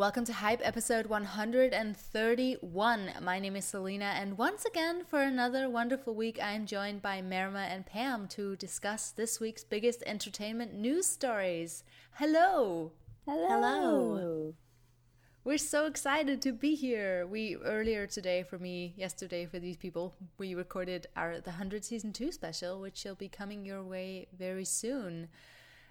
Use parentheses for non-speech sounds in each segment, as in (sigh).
Welcome to Hype episode 131. My name is Selena, and once again, for another wonderful week, I am joined by Merima and Pam to discuss this week's biggest entertainment news stories. Hello! Hello! Hello. We're so excited to be here. We earlier today for me, yesterday for these people, we recorded our the 100 season 2 special, which will be coming your way very soon.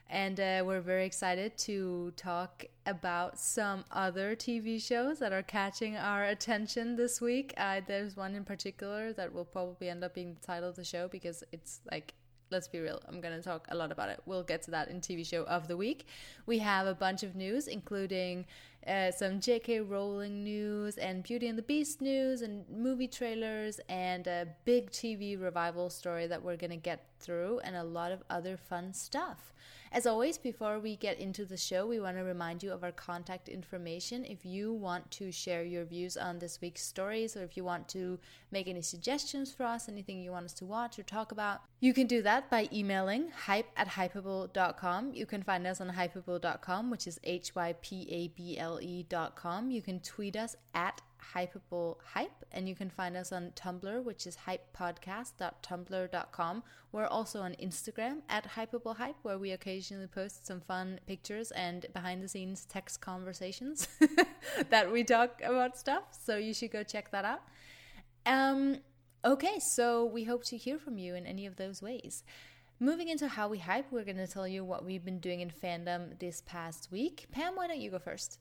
And uh, we're very excited to talk about some other TV shows that are catching our attention this week. Uh, there's one in particular that will probably end up being the title of the show because it's like let's be real, I'm going to talk a lot about it. We'll get to that in TV show of the week. We have a bunch of news, including uh, some J.K. Rowling news and Beauty and the Beast news and movie trailers and a big TV revival story that we're going to get through and a lot of other fun stuff. As always, before we get into the show, we want to remind you of our contact information. If you want to share your views on this week's stories, or if you want to make any suggestions for us, anything you want us to watch or talk about, you can do that by emailing hype at hypable.com. You can find us on hypable.com, which is H Y P A B L E.com. You can tweet us at Hypable Hype, and you can find us on Tumblr, which is hypepodcast.tumblr.com. We're also on Instagram at Hypable Hype, where we occasionally post some fun pictures and behind the scenes text conversations (laughs) that we talk about stuff. So you should go check that out. Um, okay, so we hope to hear from you in any of those ways. Moving into how we hype, we're going to tell you what we've been doing in fandom this past week. Pam, why don't you go first?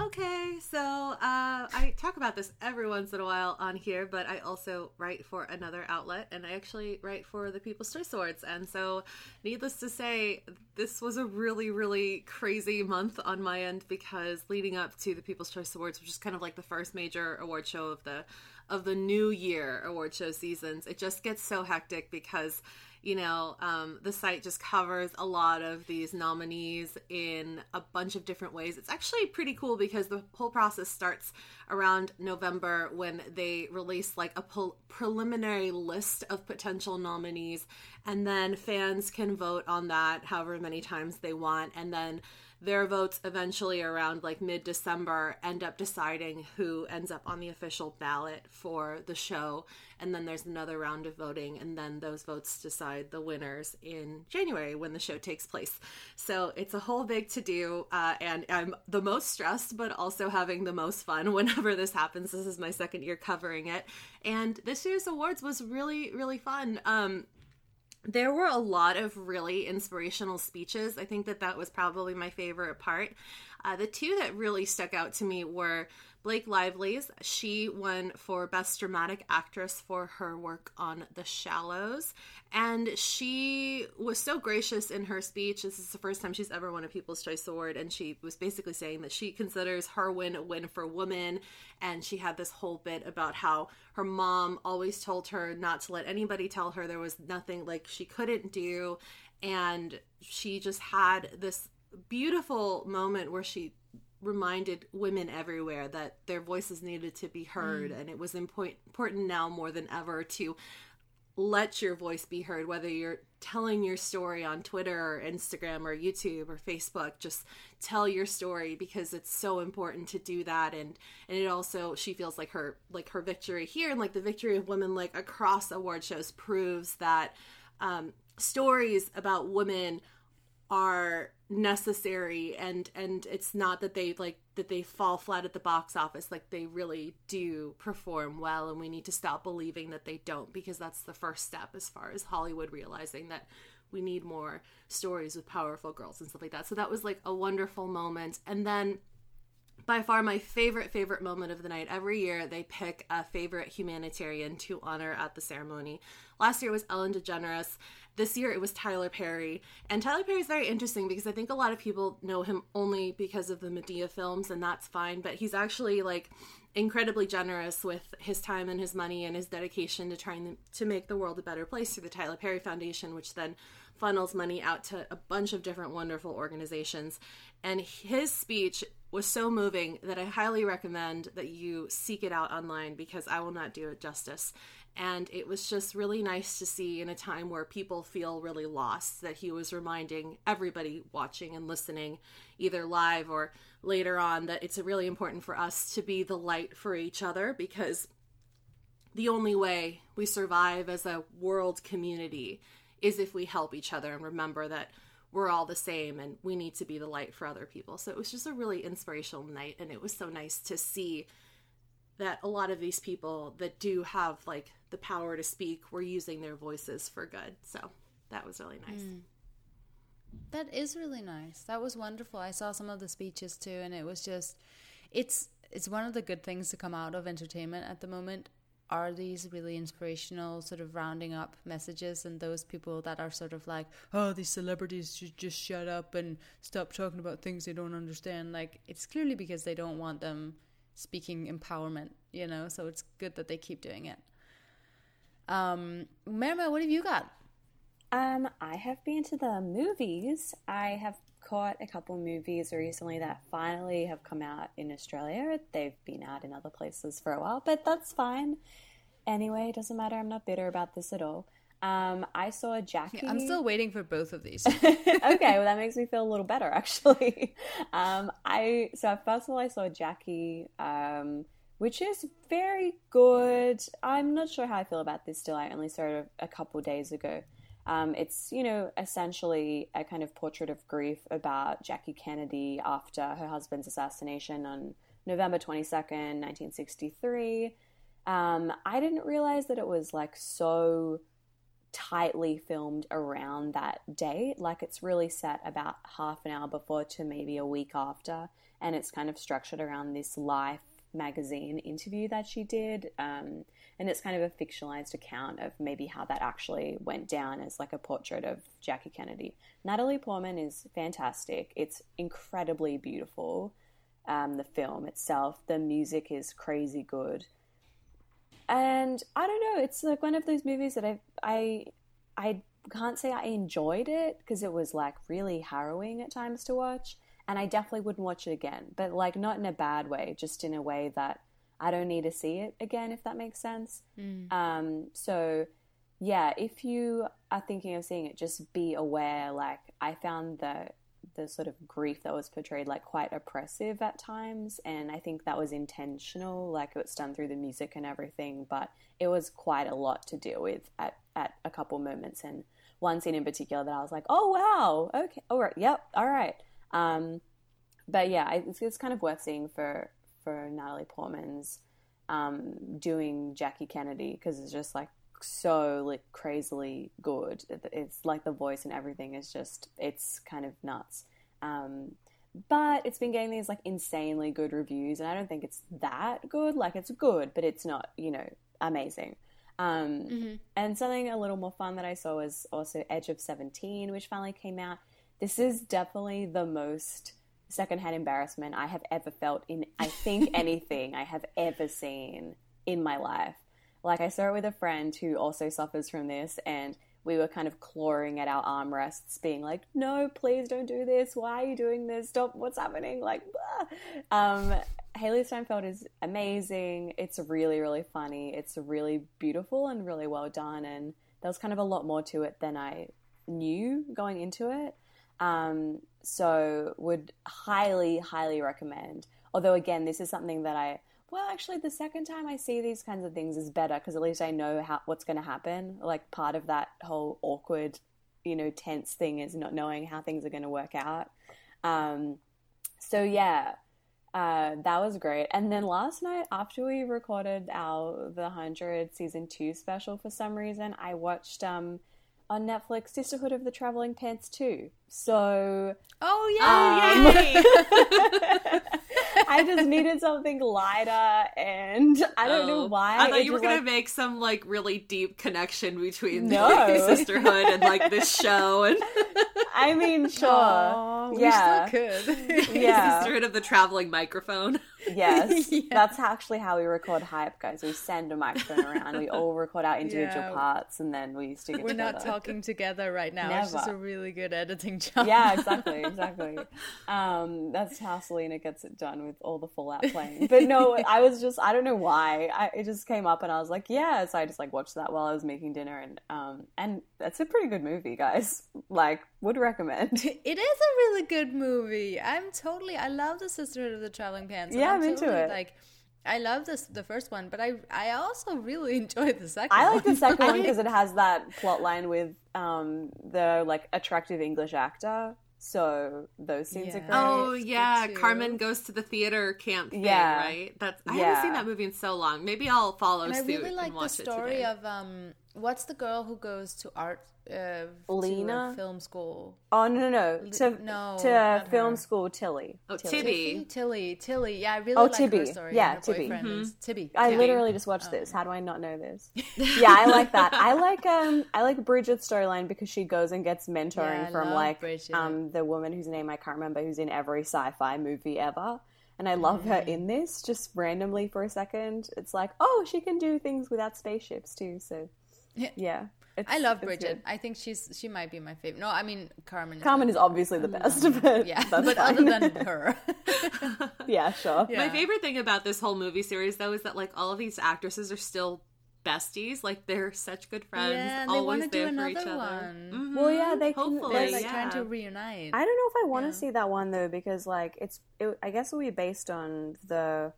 Okay, so uh, I talk about this every once in a while on here, but I also write for another outlet, and I actually write for the People's Choice Awards. And so, needless to say, this was a really, really crazy month on my end because leading up to the People's Choice Awards, which is kind of like the first major award show of the of the new year award show seasons, it just gets so hectic because you know, um, the site just covers a lot of these nominees in a bunch of different ways. It's actually pretty cool because the whole process starts around November when they release like a pre- preliminary list of potential nominees, and then fans can vote on that however many times they want, and then their votes eventually around like mid December end up deciding who ends up on the official ballot for the show. And then there's another round of voting, and then those votes decide the winners in January when the show takes place. So it's a whole big to do, uh, and I'm the most stressed, but also having the most fun (laughs) whenever this happens. This is my second year covering it, and this year's awards was really, really fun. Um, there were a lot of really inspirational speeches. I think that that was probably my favorite part. Uh, the two that really stuck out to me were Blake Lively's. She won for Best Dramatic Actress for her work on The Shallows. And she was so gracious in her speech. This is the first time she's ever won a People's Choice Award. And she was basically saying that she considers her win a win for women. And she had this whole bit about how her mom always told her not to let anybody tell her there was nothing like she couldn't do. And she just had this beautiful moment where she reminded women everywhere that their voices needed to be heard mm. and it was important now more than ever to let your voice be heard whether you're telling your story on Twitter or Instagram or YouTube or Facebook just tell your story because it's so important to do that and and it also she feels like her like her victory here and like the victory of women like across award shows proves that um, stories about women are necessary and and it's not that they like that they fall flat at the box office like they really do perform well and we need to stop believing that they don't because that's the first step as far as Hollywood realizing that we need more stories with powerful girls and stuff like that. So that was like a wonderful moment. And then by far my favorite favorite moment of the night every year they pick a favorite humanitarian to honor at the ceremony last year was ellen degeneres this year it was Tyler Perry. And Tyler Perry is very interesting because I think a lot of people know him only because of the Madea films, and that's fine. But he's actually like incredibly generous with his time and his money and his dedication to trying to make the world a better place through the Tyler Perry Foundation, which then funnels money out to a bunch of different wonderful organizations. And his speech was so moving that I highly recommend that you seek it out online because I will not do it justice. And it was just really nice to see in a time where people feel really lost that he was reminding everybody watching and listening, either live or later on, that it's really important for us to be the light for each other because the only way we survive as a world community is if we help each other and remember that we're all the same and we need to be the light for other people. So it was just a really inspirational night and it was so nice to see that a lot of these people that do have like the power to speak were using their voices for good. So that was really nice. Mm. That is really nice. That was wonderful. I saw some of the speeches too and it was just it's it's one of the good things to come out of entertainment at the moment are these really inspirational sort of rounding up messages and those people that are sort of like oh these celebrities should just shut up and stop talking about things they don't understand like it's clearly because they don't want them speaking empowerment you know so it's good that they keep doing it um Merima, what have you got um i have been to the movies i have caught a couple movies recently that finally have come out in Australia. They've been out in other places for a while, but that's fine. Anyway, it doesn't matter. I'm not bitter about this at all. Um, I saw Jackie. Yeah, I'm still waiting for both of these. (laughs) okay, well that makes me feel a little better actually. (laughs) Um, I so first of all I saw Jackie, um, which is very good. I'm not sure how I feel about this still. I only saw it a, a couple days ago. Um, it's, you know, essentially a kind of portrait of grief about Jackie Kennedy after her husband's assassination on November 22nd, 1963. Um, I didn't realize that it was like so tightly filmed around that date. Like it's really set about half an hour before to maybe a week after. And it's kind of structured around this life magazine interview that she did. Um, and it's kind of a fictionalized account of maybe how that actually went down as like a portrait of Jackie Kennedy. Natalie Portman is fantastic. It's incredibly beautiful. Um, the film itself, the music is crazy good, and I don't know. It's like one of those movies that I I I can't say I enjoyed it because it was like really harrowing at times to watch, and I definitely wouldn't watch it again. But like not in a bad way, just in a way that I don't need to see it again, if that makes sense. Mm. Um, so, yeah, if you are thinking of seeing it, just be aware. Like, I found the the sort of grief that was portrayed like quite oppressive at times, and I think that was intentional. Like, it was done through the music and everything, but it was quite a lot to deal with at at a couple moments, and one scene in particular that I was like, oh wow, okay, all right, yep, all right. Um, but yeah, it's, it's kind of worth seeing for for Natalie Portman's um, doing Jackie Kennedy because it's just like so like crazily good. It's like the voice and everything is just it's kind of nuts. Um, but it's been getting these like insanely good reviews, and I don't think it's that good. Like it's good, but it's not you know amazing. Um, mm-hmm. And something a little more fun that I saw was also Edge of Seventeen, which finally came out. This is definitely the most secondhand embarrassment I have ever felt in, I think, (laughs) anything I have ever seen in my life. Like, I saw it with a friend who also suffers from this, and we were kind of clawing at our armrests, being like, no, please don't do this. Why are you doing this? Stop. What's happening? Like, um, Hailee Steinfeld is amazing. It's really, really funny. It's really beautiful and really well done. And there was kind of a lot more to it than I knew going into it. Um, so would highly, highly recommend. Although again, this is something that I well, actually, the second time I see these kinds of things is better because at least I know how what's going to happen. Like part of that whole awkward, you know, tense thing is not knowing how things are going to work out. Um, so yeah, uh, that was great. And then last night, after we recorded our the hundred season two special, for some reason, I watched um, on Netflix Sisterhood of the Traveling Pants 2. So. Oh, yeah. Um, (laughs) (laughs) I just needed something lighter, and I don't oh, know why. I thought you were going like... to make some, like, really deep connection between no. the (laughs) Sisterhood and, like, this show. and (laughs) I mean, (laughs) sure. Aw, yeah. we still could. Yeah. Sisterhood of the traveling microphone. Yes, Yeah. that's actually how we record hype, guys. We send a microphone around. We all record our individual Yeah. parts, and then we stick it We're together. not talking together right now. It's just a really good editing job. yeah, exactly, exactly. Um, that's how Selena gets it done with all the Fallout (laughs) playing. But no, I was just I don't know why I, it just came up, and I was like, yeah. So I just like watched that while I was making dinner, and um, and that's a pretty good movie, guys. Like, would recommend. (laughs) It is a really good movie. I'm totally. I love the Sisterhood of the Traveling Pants. Yeah, I'm I'm into totally, it. Like, I love this the first one, but I I also really (laughs) enjoyed the second. I like the second one because it has that plot line with um the like attractive English actor. So those scenes are great. Oh yeah. Carmen goes to the theater camp thing, Yeah. right? That's I Yeah. haven't seen that movie in so long. Maybe I'll follow And I suit really and like the story of um, what's the girl who goes to art uh, Lena? to film school? Oh no no no to no, to film her. school Tilly. Oh, Tilly. Tibby. Tilly, Tilly. Yeah, I really Oh, like her story. Yeah, and her Tibby. boyfriend is Tibby. I yeah. literally just watched this. How do I not know this? (laughs) yeah, I like that. I like um I like Bridget's storyline because she goes and gets mentoring Yeah, from like Bridget. um the woman whose name I can't remember who's in every sci-fi movie ever. And I love her Mm. in this just randomly for a second. It's like, oh, she can do things without spaceships too. So Yeah. yeah. It's, I love Bridget. I think she's she might be my favorite. No, I mean Carmen. Carmen is obviously the best, but yeah, that's but fine. other than her, (laughs) (laughs) yeah, sure. Yeah. My favorite thing about this whole movie series, though, is that like all of these actresses are still besties. Like they're such good friends. yeah, and they want to do there for each another other. one. Mhm. Well, yeah, they can. Hopefully, They're like yeah. trying to reunite. I don't know if I want to Yeah. see that one though because like it's it, I guess it will be based on the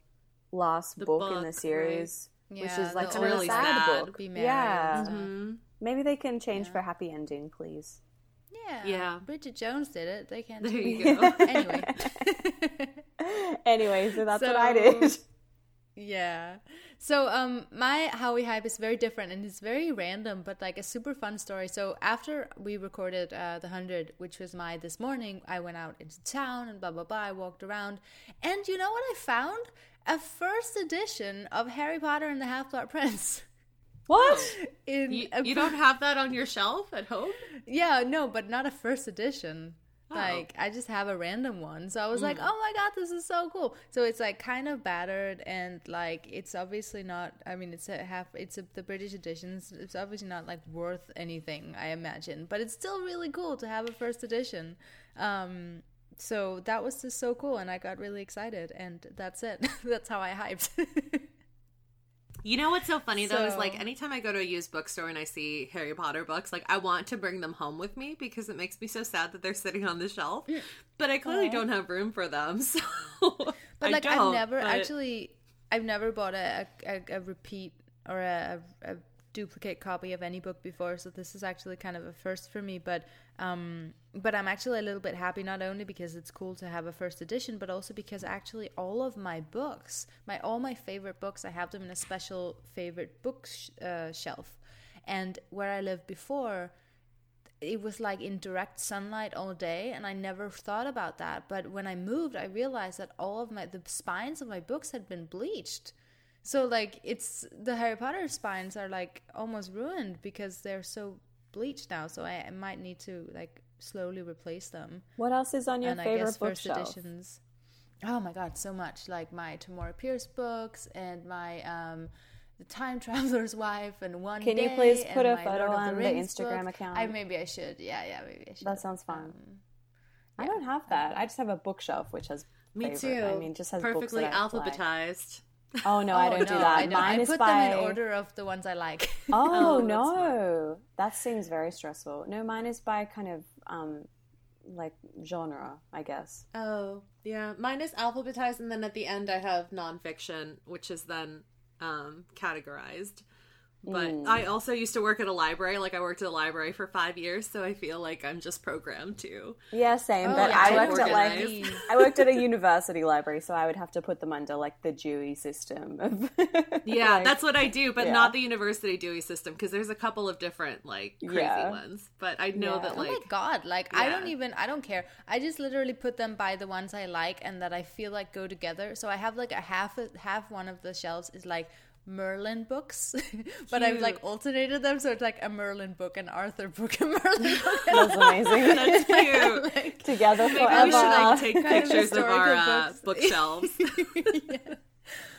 last The book, in the series, which Yeah, is like the kind of really a sad, sad. book. Be married yeah, and stuff. Mhm. maybe they can change Yeah. for happy ending, please. Yeah, Yeah. Bridget Jones did it. They can't. There do you it. go. (laughs) anyway. (laughs) anyway, so that's what I did. Yeah. So um my how we hype is very different and it's very random but like a super fun story. So after we recorded uh the 100 which was my this morning, I went out into town and blah blah blah, I walked around and you know what I found? A first edition of Harry Potter and the Half-Blood Prince. What? (laughs) In You, you don't have that on your shelf at home? Yeah, no, but not a first edition. Oh. Like I just have a random one. So I was Hmm. like, "Oh my god, this is so cool." So it's like kind of battered and like it's obviously not I mean, it's a half it's a, the British editions. It's obviously not like worth anything, I imagine, but it's still really cool to have a first edition. Um so that was just so cool and I got really excited and that's it. (laughs) that's how I hyped. (laughs) You know what's so funny though is like anytime I go to a used bookstore and I see Harry Potter books, like I want to bring them home with me because it makes me so sad that they're sitting on the shelf. Mm. But I clearly Aw. don't have room for them. (laughs) So But like I've never but- actually, I've never bought a a, a repeat or a, a duplicate copy of any book before, so this is actually kind of a first for me. But um, but I'm actually a little bit happy not only because it's cool to have a first edition, but also because actually all of my books, my all my favorite books, I have them in a special favorite book sh- uh, shelf, and where I lived before it was like in direct sunlight all day and i never thought about that. But when i moved i realized that all of my the spines of my books had been bleached. So like it's the harry potter spines are like almost ruined because they're so bleached now so i, I might need to like slowly replace them What else is on your and i favorite guess first bookshelf? editions oh my god so much like my tamora pierce books and my um the Time Traveler's (laughs) Wife and One Can you please put a photo Lord on the Rings Instagram book. account? I maybe I should. Yeah, yeah, maybe I should. That sounds fun. Um, I don't have that. I just have a bookshelf which has Me favorite. too. I mean, just has books perfectly that I like. Oh no, I oh, don't do that. I don't. Mine I is put by them in order of the ones I like. (laughs) Oh, Oh, no, that seems very stressful. No, mine is by kind of um like genre, I guess. Oh, yeah. Mine is alphabetized, and then at the end I have nonfiction, which is then um, categorized. But Mm. I also used to work at a library. Like I worked at a library for five years, so I feel like I'm just programmed to. Yeah, same. Oh, but yeah, I I'm worked at like. I worked at a university library, so I would have to put them under like the Dewey system. Of, (laughs) Yeah, like- that's what I do, but yeah. not the university Dewey system because there's a couple of different like crazy Yeah. ones. But I know Yeah. that oh like my god! Like I don't even. I don't care. I just literally put them by the ones I like and that I feel like go together. So I have like a half half one of the shelves is like Merlin books, (laughs) but I've like alternated them, so it's like a Merlin book, an Arthur book, a (laughs) Merlin book. (laughs) That's amazing. That's cute. like, Together Maybe forever. we should like take Kind of pictures of our uh, bookshelves. yeah.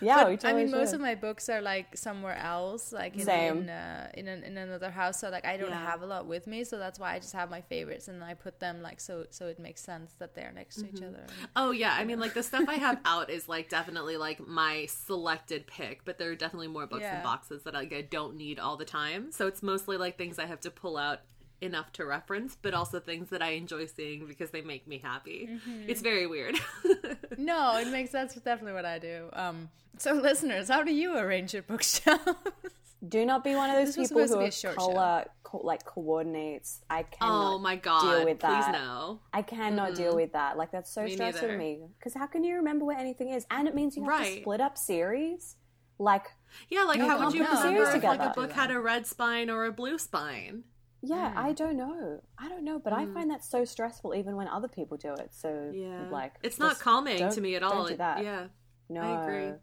Yeah, But, we totally I mean, most of my books are like somewhere else, like in Same. in, uh, in, an, in another house. So like I don't Yeah. have a lot with me, so that's why I just have my favorites and I put them like so so it makes sense that they're next to each other. Oh yeah, I mean like the stuff I have out is like definitely like my selected pick, but there are definitely more books Yeah. and boxes that like I don't need all the time. So it's mostly like things I have to pull out enough to reference, but also things that I enjoy seeing because they make me happy. Mm-hmm. It's very weird. (laughs) No, it makes sense. It's definitely what I do. Um, so listeners, how do you arrange your bookshelf? (laughs) Do not be one of those This people who are short color co- like coordinates. I cannot oh my god! deal with Please that. no. I cannot deal with that. Like that's so Me stressful neither. to me. Because how can you remember where anything is? And it means you have to split up series. Like, Yeah, like how would you no, remember series if like a book had a red spine or a blue spine? Yeah, I don't know. I don't know, but I find that so stressful even when other people do it. So, Yeah, like, it's not calming to me at all. don't do It- that. Yeah, No, I agree.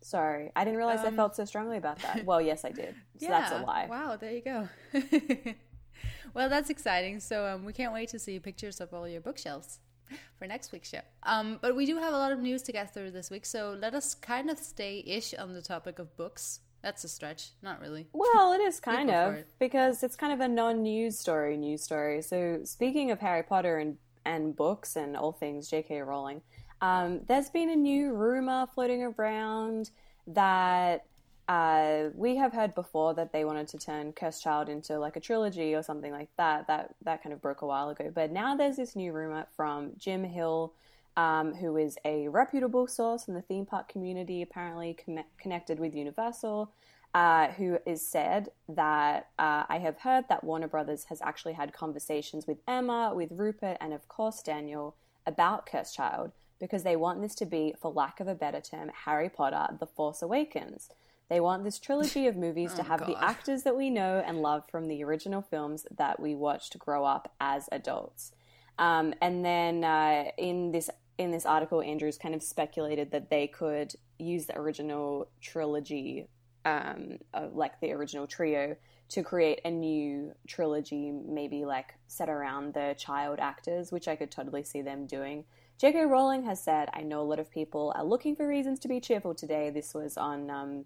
Sorry, I didn't realize I felt so strongly about that. (laughs) Well, yes, I did. So that's a lie. Wow, there you go. (laughs) well, that's exciting. So um, we can't wait to see pictures of all your bookshelves for next week's show. Um, but we do have a lot of news to get through this week, so let us kind of stay ish on the topic of books. That's a stretch, not really. Well, it is (laughs) kind of it. because it's kind of a non-news story, news story. So, speaking of Harry Potter and and books and all things J.K. Rowling, um, there's been a new rumor floating around that uh, we have heard before that they wanted to turn Cursed Child into like a trilogy or something like that. That that kind of broke a while ago, but now there's this new rumor from Jim Hill. Um, who is a reputable source in the theme park community, apparently com- connected with Universal, uh, who is said that uh, I have heard that Warner Brothers has actually had conversations with Emma, with Rupert, and of course Daniel about Cursed Child because they want this to be, for lack of a better term, Harry Potter: The Force Awakens. They want this trilogy of movies (laughs) to have the actors that we know and love from the original films that we watched grow up as adults. Um, and then uh, in this in this article, Andrews kind of speculated that they could use the original trilogy, um, like the original trio, to create a new trilogy, maybe like set around the child actors, which I could totally see them doing. J.K. Rowling has said, "I know a lot of people are looking for reasons to be cheerful today." This was on, um,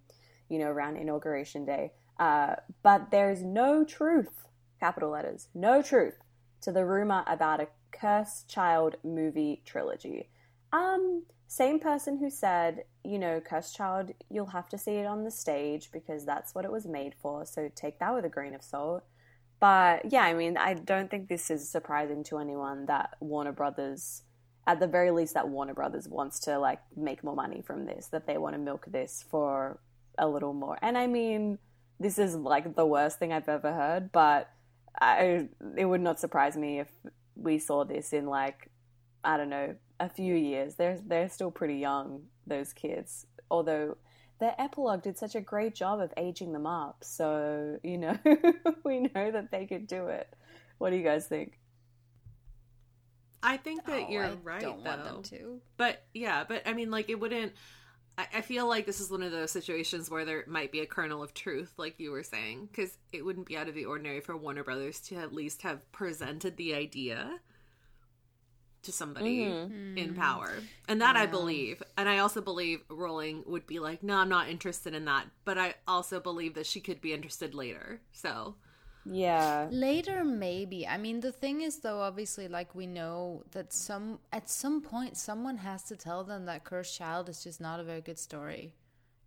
you know, around inauguration day, uh, but there is no truth, capital letters, no truth to the rumor about a Cursed Child movie trilogy. Um, same person who said, you know, Curse Child, you'll have to see it on the stage because that's what it was made for, so take that with a grain of salt. But yeah, I mean, I don't think this is surprising to anyone that Warner Brothers, at the very least, that Warner Brothers wants to like make more money from this, that they want to milk this for a little more. And I mean, this is like the worst thing I've ever heard, but I, it would not surprise me if we saw this in like I don't know a few years. They're they're still pretty young, those kids. Although their epilogue did such a great job of aging them up, so you know (laughs) we know that they could do it. What do you guys think? I think that Oh, you're I right. Don't though. want them to. But yeah, but I mean, like, it wouldn't. I, I feel like this is one of those situations where there might be a kernel of truth, like you were saying, because it wouldn't be out of the ordinary for Warner Brothers to at least have presented the idea to somebody mm-hmm. in power. And that I believe. And I also believe Rowling would be like, no, I'm not interested in that. But I also believe that she could be interested later. So. Yeah, Later, maybe. I mean, the thing is, though, obviously, like we know that some at some point someone has to tell them that Cursed Child is just not a very good story.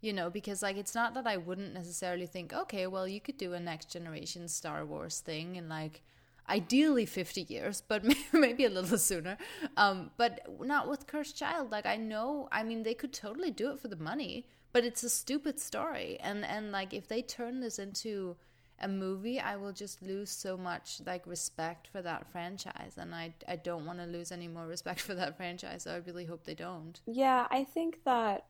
You know, because like it's not that I wouldn't necessarily think, okay, well, you could do a next generation Star Wars thing in like ideally 50 years, but (laughs) maybe a little sooner. Um, but not with Cursed Child. Like I know, I mean, they could totally do it for the money, but it's a stupid story. And and like if they turn this into a movie, I will just lose so much like respect for that franchise, and I I don't want to lose any more respect for that franchise. So I really hope they don't. yeah. I think that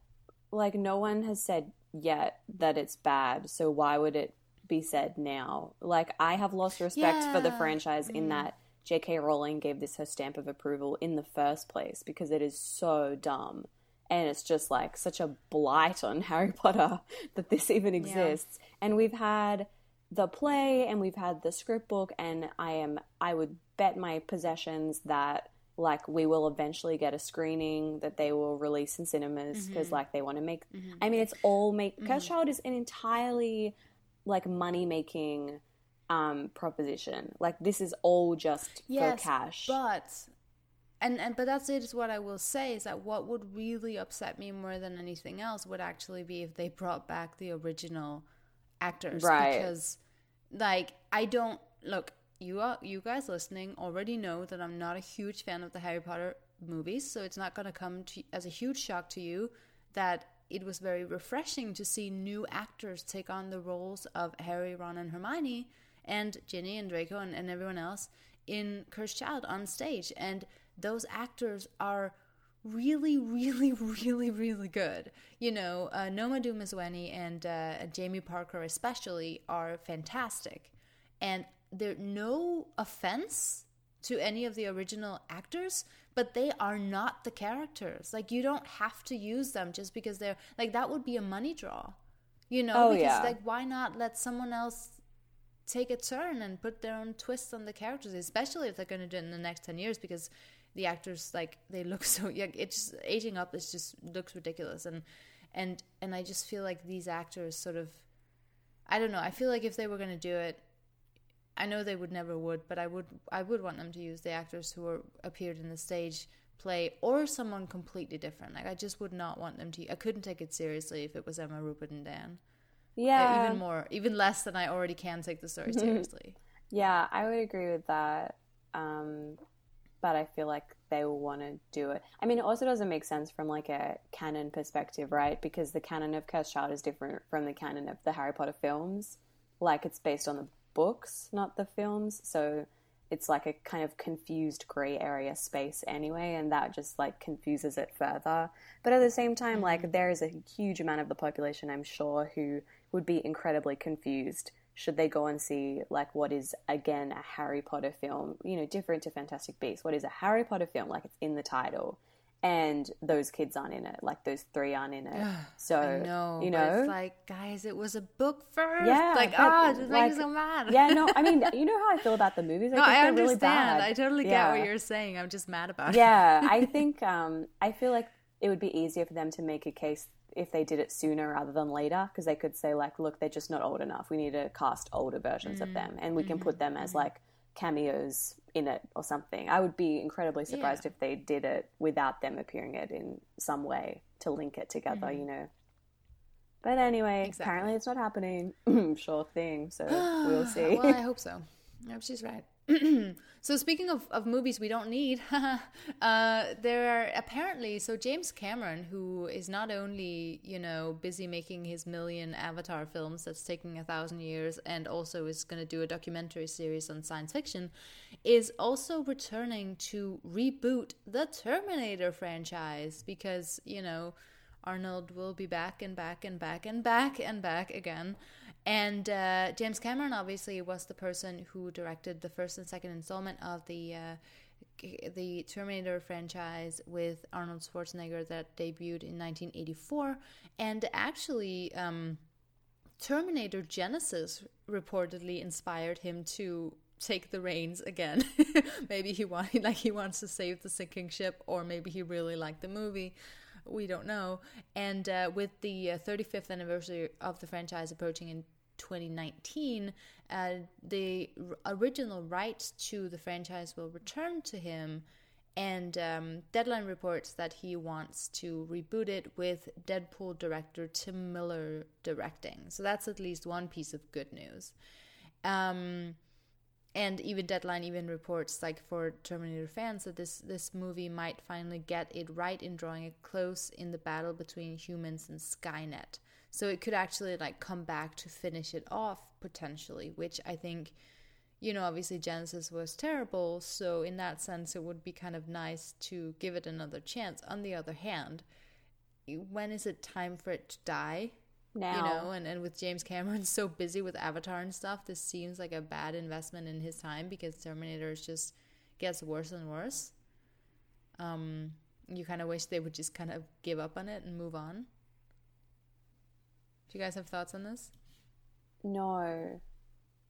like no one has said yet that it's bad, so why would it be said now? Like I have lost respect for the Yeah. franchise in mm. that J.K. Rowling gave this her stamp of approval in the first place because it is so dumb and it's just like such a blight on (laughs) Harry Potter that this even exists. Yeah. And we've had the play and we've had the script book and I am I would bet my possessions that like we will eventually get a screening that they will release in cinemas because mm-hmm. like they want to make mm-hmm. I mean it's all make mm-hmm. Cursed Child is an entirely like money making um proposition. Like this is all just yes, for cash. But and and but that's it is what I will say is that what would really upset me more than anything else would actually be if they brought back the original actors right. because like I don't look you are you guys listening already know that I'm not a huge fan of the Harry Potter movies so it's not going to come to, as a huge shock to you that it was very refreshing to see new actors take on the roles of Harry, Ron, and Hermione, and Ginny and Draco and, and everyone else in Cursed Child on stage. And those actors are really, really, (laughs) really, really good. You know, uh, Noma Dumezweni and uh, Jamie Parker especially are fantastic, and there no offense to any of the original actors, but they are not the characters. Like you don't have to use them just because they're like that would be a money draw. You know, oh, because yeah. like why not let someone else take a turn and put their own twist on the characters, especially if they're going to do it in the next 10 years because the actors like they look (laughs) so young. It's just aging up It just looks ridiculous. And and and i just feel like these actors sort of i don't know. I feel like if they were going to do it i know they would never would but i would i would want them to use the actors who were appeared in the stage play or someone completely different. Like i just would not want them to i couldn't take it seriously if it was emma rupert and dan. Yeah. even more even less than i already can take the story (laughs) seriously. Yeah i would agree with that. Um but I feel like they will want to do it. I mean, it also doesn't make sense from like a canon perspective, right? Because the canon of Cursed Child is different from the canon of the Harry Potter films. Like it's based on the books, not the films. So it's like a kind of confused gray area space anyway, and that just like confuses it further. But at the same time, like mm-hmm. there is a huge amount of the population, I'm sure, who would be incredibly confused should they go and see like what is again a Harry Potter film, you know, different to Fantastic Beasts. What is a Harry Potter film? Like it's in the title. And those kids aren't in it, like those three aren't in it. So know, you know, it's like guys, it was a book first. Yeah, like oh, it just like, makes me so mad. yeah, no, I mean, (laughs) you know how I feel about the movies. I no, I understand. Really I totally yeah. get what you're saying. I'm just mad about yeah, it. Yeah, I (laughs) think um, I feel like it would be easier for them to make a case if they did it sooner rather than later because they could say like look they're just not old enough we need to cast older versions mm. of them and we mm-hmm. can put them as mm-hmm. like cameos in it or something i would be incredibly surprised yeah. if they did it without them appearing it in some way to link it together mm. you know but anyway exactly. apparently it's not happening (clears throat) sure thing so we'll (sighs) see well i (laughs) hope so i hope she's right (clears throat) so speaking of, of movies we don't need, (laughs) uh, there are apparently so James Cameron, who is not only you know busy making his million Avatar films that's taking a thousand years, and also is going to do a documentary series on science fiction, is also returning to reboot the Terminator franchise because you know Arnold will be back and back and back and back and back again. And uh, James Cameron obviously was the person who directed the first and second installment of the uh, the Terminator franchise with Arnold Schwarzenegger that debuted in 1984, and actually. Um, Terminator Genisys reportedly inspired him to take the reins again. (laughs) maybe he want, (laughs) like he wants to save the sinking ship, or maybe he really liked the movie. We don't know. And uh, with the uh, 35th anniversary of the franchise approaching in 2019, uh, the original rights to the franchise will return to him. And um, Deadline reports that he wants to reboot it with Deadpool director Tim Miller directing. So that's at least one piece of good news. Um, and even Deadline even reports, like for Terminator fans, that this this movie might finally get it right in drawing it close in the battle between humans and Skynet. So it could actually like come back to finish it off potentially, which I think, you know, obviously Genisys was terrible. So in that sense, it would be kind of nice to give it another chance. On the other hand, when is it time for it to die? Now. You know, and, and with James Cameron (laughs) so busy with Avatar and stuff, this seems like a bad investment in his time because Terminator just gets worse and worse. Um, you kind of wish they would just kind of give up on it and move on. Do you guys have thoughts on this? No.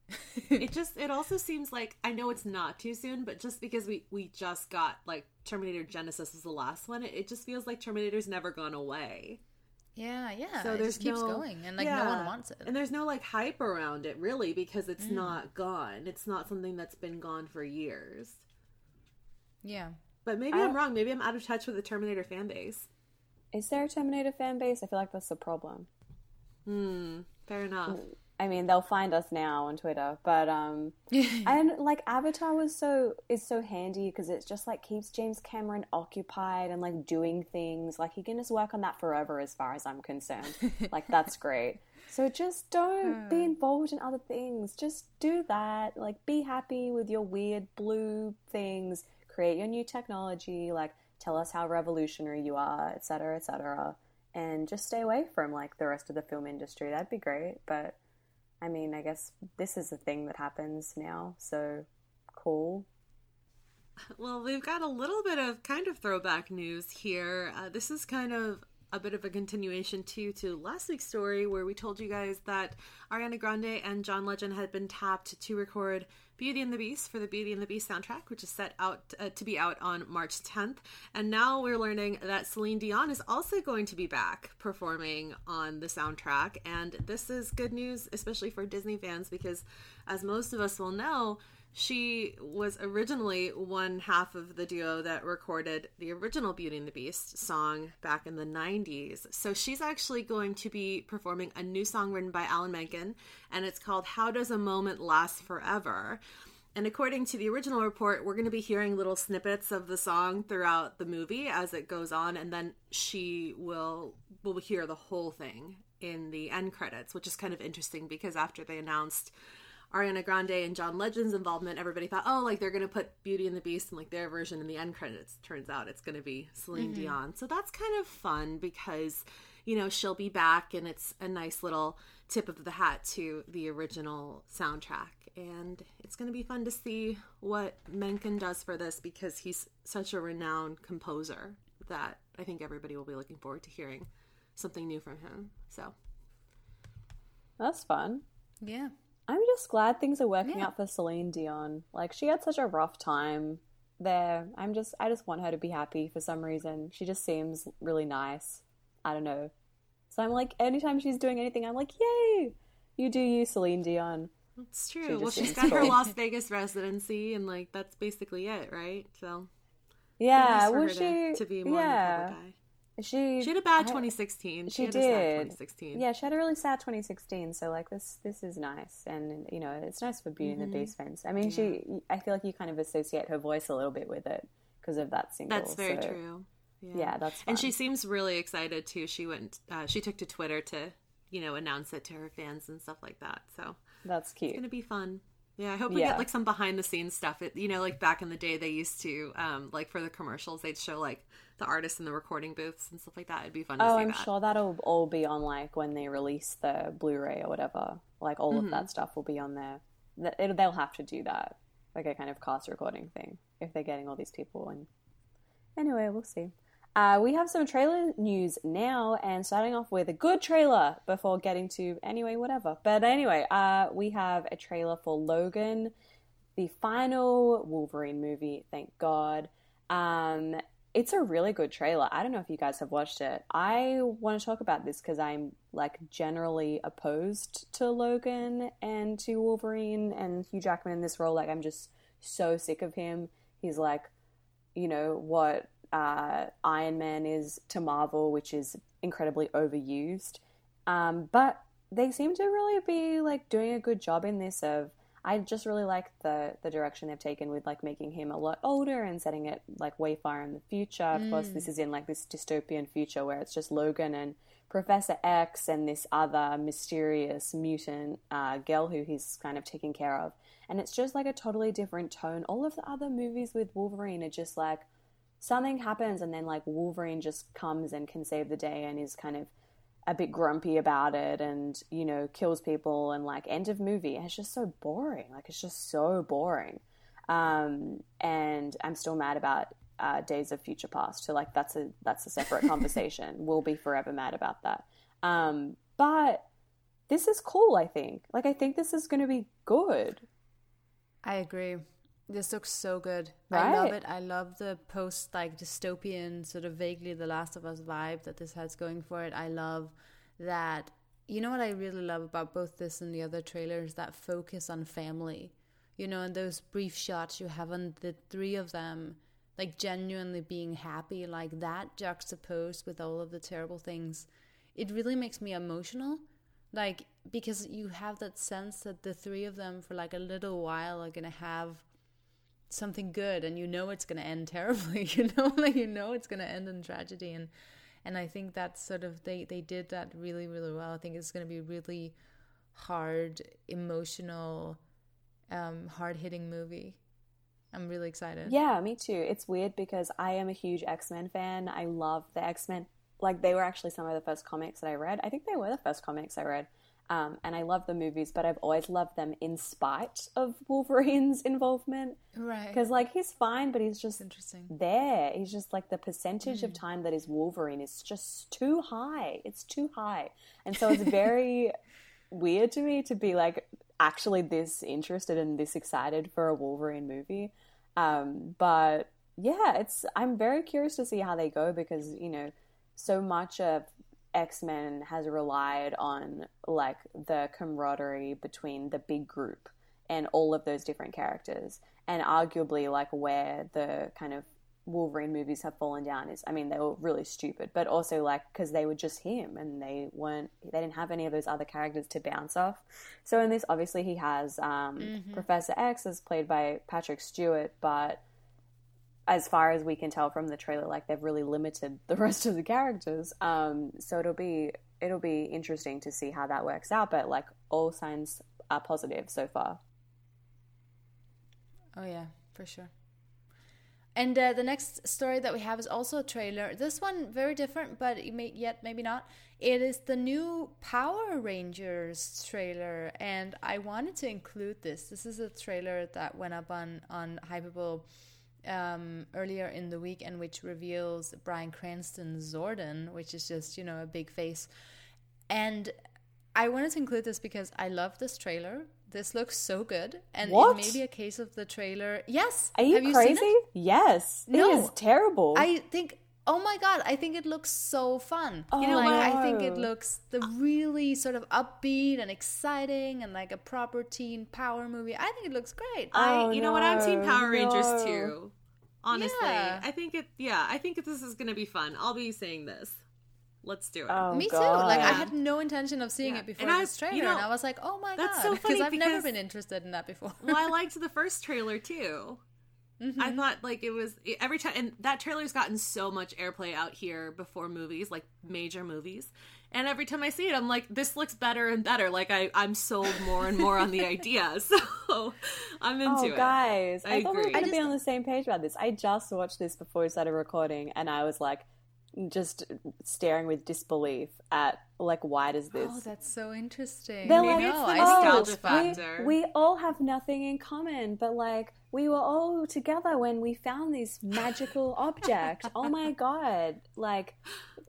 (laughs) it just it also seems like I know it's not too soon, but just because we we just got like Terminator Genisys was the last one, it, it just feels like Terminator's never gone away. Yeah, yeah. So it there's just keeps no- going, and like yeah. no one wants it. And there's no like hype around it really because Mm. it's not gone. It's not something that's been gone for years. yeah, But maybe I I'm wrong. Maybe I'm out of touch with the Terminator fan base. Is there a Terminator fan base? I feel like that's the problem. Hmm. Fair enough. I mean, they'll find us now on Twitter, but um, (laughs) and like Avatar was so is so handy because it's just like keeps James Cameron occupied and like doing things. Like he can just work on that forever, as far as I'm concerned. (laughs) like that's great. So just don't be involved in other things. Just do that. Like be happy with your weird blue things. Create your new technology. Like tell us how revolutionary you are, etc., etc. And just stay away from like the rest of the film industry. That'd be great. But I mean, I guess this is a thing that happens now, so cool. Well, we've got a little bit of kind of throwback news here. Uh, this is kind of a bit of a continuation too to last week's story where we told you guys that Ariana Grande and John Legend had been tapped to record Beauty and the Beast for the Beauty and the Beast soundtrack, which is set out uh, to be out on March 10th. And now we're learning that Celine Dion is also going to be back performing on the soundtrack. And this is good news, especially for Disney fans, because as most of us will know, she was originally one half of the duo that recorded the original Beauty and the Beast song back in the 90s. So she's actually going to be performing a new song written by Alan Menken, and it's called How Does a Moment Last Forever? And according to the original report, we're going to be hearing little snippets of the song throughout the movie as it goes on, and then she will will hear the whole thing in the end credits, which is kind of interesting because after they announced Ariana Grande and John Legend's involvement, everybody thought, oh, like they're gonna put Beauty and the Beast and like their version in the end credits. Turns out it's gonna be Celine mm-hmm. Dion. So that's kind of fun because, you know, she'll be back and it's a nice little tip of the hat to the original soundtrack. And it's gonna be fun to see what Menken does for this because he's such a renowned composer that I think everybody will be looking forward to hearing something new from him. So That's fun. yeah. I'm just glad things are working Yeah. out for Celine Dion. Like she had such a rough time there. I'm just I just want her to be happy for some reason. She just seems really nice. I don't know. So I'm like anytime she's doing anything, I'm like, yay! You do you, Celine Dion. It's She true. Well, she's got her. Las (laughs) Vegas residency, and like that's basically it, right? So Yeah, nice for well her she to, to be more yeah. In the public eye. She She had a bad I- 2016. She had a sad did. 2016. Yeah, she had a really sad 2016. So like this, this is nice, and you know, it's nice for Beauty and Mm-hmm. the Beast fans. I mean, she, I feel like you kind of associate her voice a little bit with it because of that single. that's very so, true. Yeah, yeah that's and she seems really excited too. She went. Uh, she took to Twitter to, you know, announce it to her fans and stuff like that. So That's cute it's gonna be fun. Yeah, I hope we Yeah. get like some behind the scenes stuff. It, you know, like back in the day, they used to, um, like for the commercials, they'd show like the artists in the recording booths and stuff like that. It'd be fun to Oh, see I'm that. sure that'll all be on like when they release the Blu-ray or whatever. Like all Mm-hmm. of that stuff will be on there. They'll have to do that, like a kind of cast recording thing, if they're getting all these people. And anyway, we'll see. Uh, we have some trailer news now, and starting off with a good trailer before getting to anyway, whatever. But anyway, uh, we have a trailer for Logan, the final Wolverine movie. Thank God. Um, it's a really good trailer. I don't know if you guys have watched it. I want to talk about this because I'm like generally opposed to Logan and to Wolverine and Hugh Jackman in this role. Like I'm just so sick of him. He's like, you know what uh, Iron Man is to Marvel, which is incredibly overused. Um, but they seem to really be like doing a good job in this. Of I just really like the the direction they've taken with like making him a lot older and setting it like way far in the future. Of course, this is in like this dystopian future where it's just Logan and Professor X and this other mysterious mutant uh, girl who he's kind of taking care of. And it's just like a totally different tone. All of the other movies with Wolverine are just like something happens and then like Wolverine just comes and can save the day and is kind of a bit grumpy about it and you know kills people and like end of movie and it's just so boring like it's just so boring um, and i'm still mad about uh, Days of Future Past. So like that's a that's a separate (laughs) conversation. we'll be forever mad about that. Um, but this is cool. I think. Like I think this is going to be good. I agree. This looks so good. Right? I love it. I love the post like dystopian sort of vaguely The Last of Us vibe that this has going for it. I love that. You know what I really love about both this and the other trailers that focus on family. You know, and those brief shots you have on the three of them like genuinely being happy like that juxtaposed with all of the terrible things. It really makes me emotional like because you have that sense that the three of them for like a little while are gonna have something good and you know it's gonna end (laughs) terribly you know like you know it's gonna end in tragedy and and i think that's sort of they they did that really really well i think it's gonna be really hard emotional um hard hitting movie i'm really excited Yeah, me too. It's weird because I am a huge X Men fan. I love the X Men. Like they were actually some of the first comics that I read. I think they were the first comics I read. Um, and I love the movies, but I've always loved them in spite of (laughs) Wolverine's involvement. right Because like he's fine, but he's just interesting there. He's just like the percentage of time that is Wolverine is just too high. It's too high. And so it's (laughs) very weird to me to be like actually this interested and this excited for a Wolverine movie. Um, but yeah, it's I'm very curious to see how they go because, you know, so much of X-Men has relied on like the camaraderie between the big group and all of those different characters. And arguably like where the kind of Wolverine movies have fallen down is I mean they were really stupid, but also like cuz they were just him and they weren't they didn't have any of those other characters to bounce off. So in this obviously he has um, Professor X is played by Patrick Stewart, but as far as we can tell from the trailer, like they've really limited the (laughs) rest of the characters. Um, so it'll be it'll be interesting to see how that works out. But like all signs are positive so far. Oh yeah, for sure. And uh, the next story that we have is also a trailer. This one very different, but may, yet maybe not. It is the new Power Rangers trailer, and I wanted to include this. This is a trailer that went up on on Hypable um, earlier in the week, and which reveals Bryan Cranston's Zordon, which is just you know a big face. And I wanted to include this because I love this trailer. This looks so good, and What? it may be a case of the trailer. Yes, Are you Have crazy? seen it? yes, No. it is terrible. I think. Oh my god! I think it looks so fun. Oh you know like what? I think it Oh. looks the really sort of upbeat and exciting and like a proper teen power movie. I think it looks great. I, Oh, you know what? I'm Team Power Rangers no. too. Honestly, Yeah. I think it. Yeah, I think this is gonna be fun. I'll be saying this. Let's do it. Oh, Me too. God. Like I had no intention of seeing Yeah. it before And I- this trailer, you know, and I was like, "Oh my that's god!" so (laughs) funny I've never been interested in that before. well, I (laughs) liked the first trailer too. Mm-hmm. I thought like it was every time, and that trailer's gotten so much airplay out here before movies, like major movies. And every time I see it, I'm like, this looks better and better. Like I, I'm sold more and more on the (laughs) idea. (laughs) So I'm into Oh, it. guys, I, I thought we were going to be on the same page about this. I just watched this before we started recording, and I was like, just staring with disbelief at like, why does oh, this? Oh, that's so interesting. They're Maybe like, it's oh, the oh, nostalgia fun. factor. We, we all have nothing in common, but like we were all together when we found this magical object. (laughs) Oh my god! Like,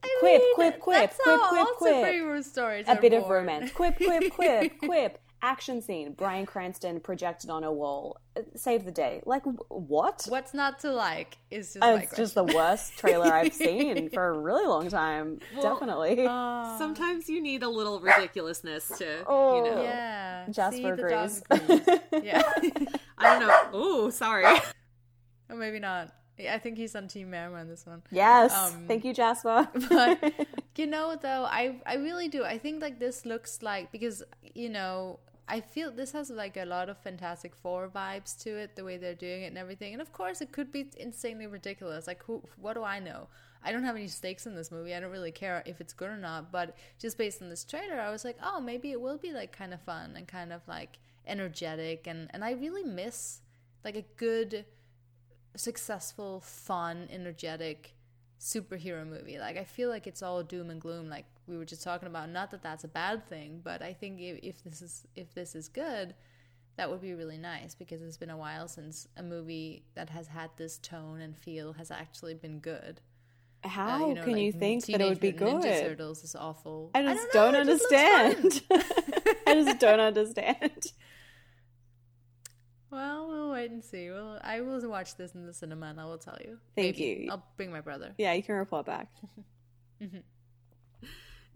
I quip, mean, quip, quip, quip, quip, quip. superhero stories A bit of romance. Quip, quip, quip, (laughs) quip. Action scene. Bryan Cranston projected on a wall. Uh, Save the day. Like what? What's not to like is just Uh, it's just the worst trailer I've seen (laughs) for a really long time. Definitely. Uh, (laughs) Sometimes you need a little ridiculousness to, Oh. you know. yeah. Jasper See, agrees. dog yeah. (laughs) I don't know. Ooh, sorry. or maybe not. I think he's on Team Merriman this one. yes. Um, Thank you, Jasper. but you know though i i really do i think like this looks like because you know i feel this has like a lot of fantastic four vibes to it the way they're doing it and everything. And of course it could be insanely ridiculous. Like who what do i know? I don't have any stakes in this movie. I don't really care if it's good or not. But just based on this trailer i was like oh maybe it will be like kind of fun and kind of like energetic. And and i really miss like a good successful fun energetic superhero movie. Like I feel like it's all doom and gloom, like we were just talking about. Not that that's a bad thing, but I think if, if this is if this is good, that would be really nice because it's been a while since a movie that has had this tone and feel has actually been good. How uh, you know, can like you think that it would be good? Ninja Turtles is awful. I just I don't, don't understand. (laughs) I just don't understand. (laughs) Well, we'll wait and see. Well, I will watch this in the cinema and I will tell you. Thank Maybe. you. I'll bring my brother. Yeah, you can report back. mm-hmm. (laughs)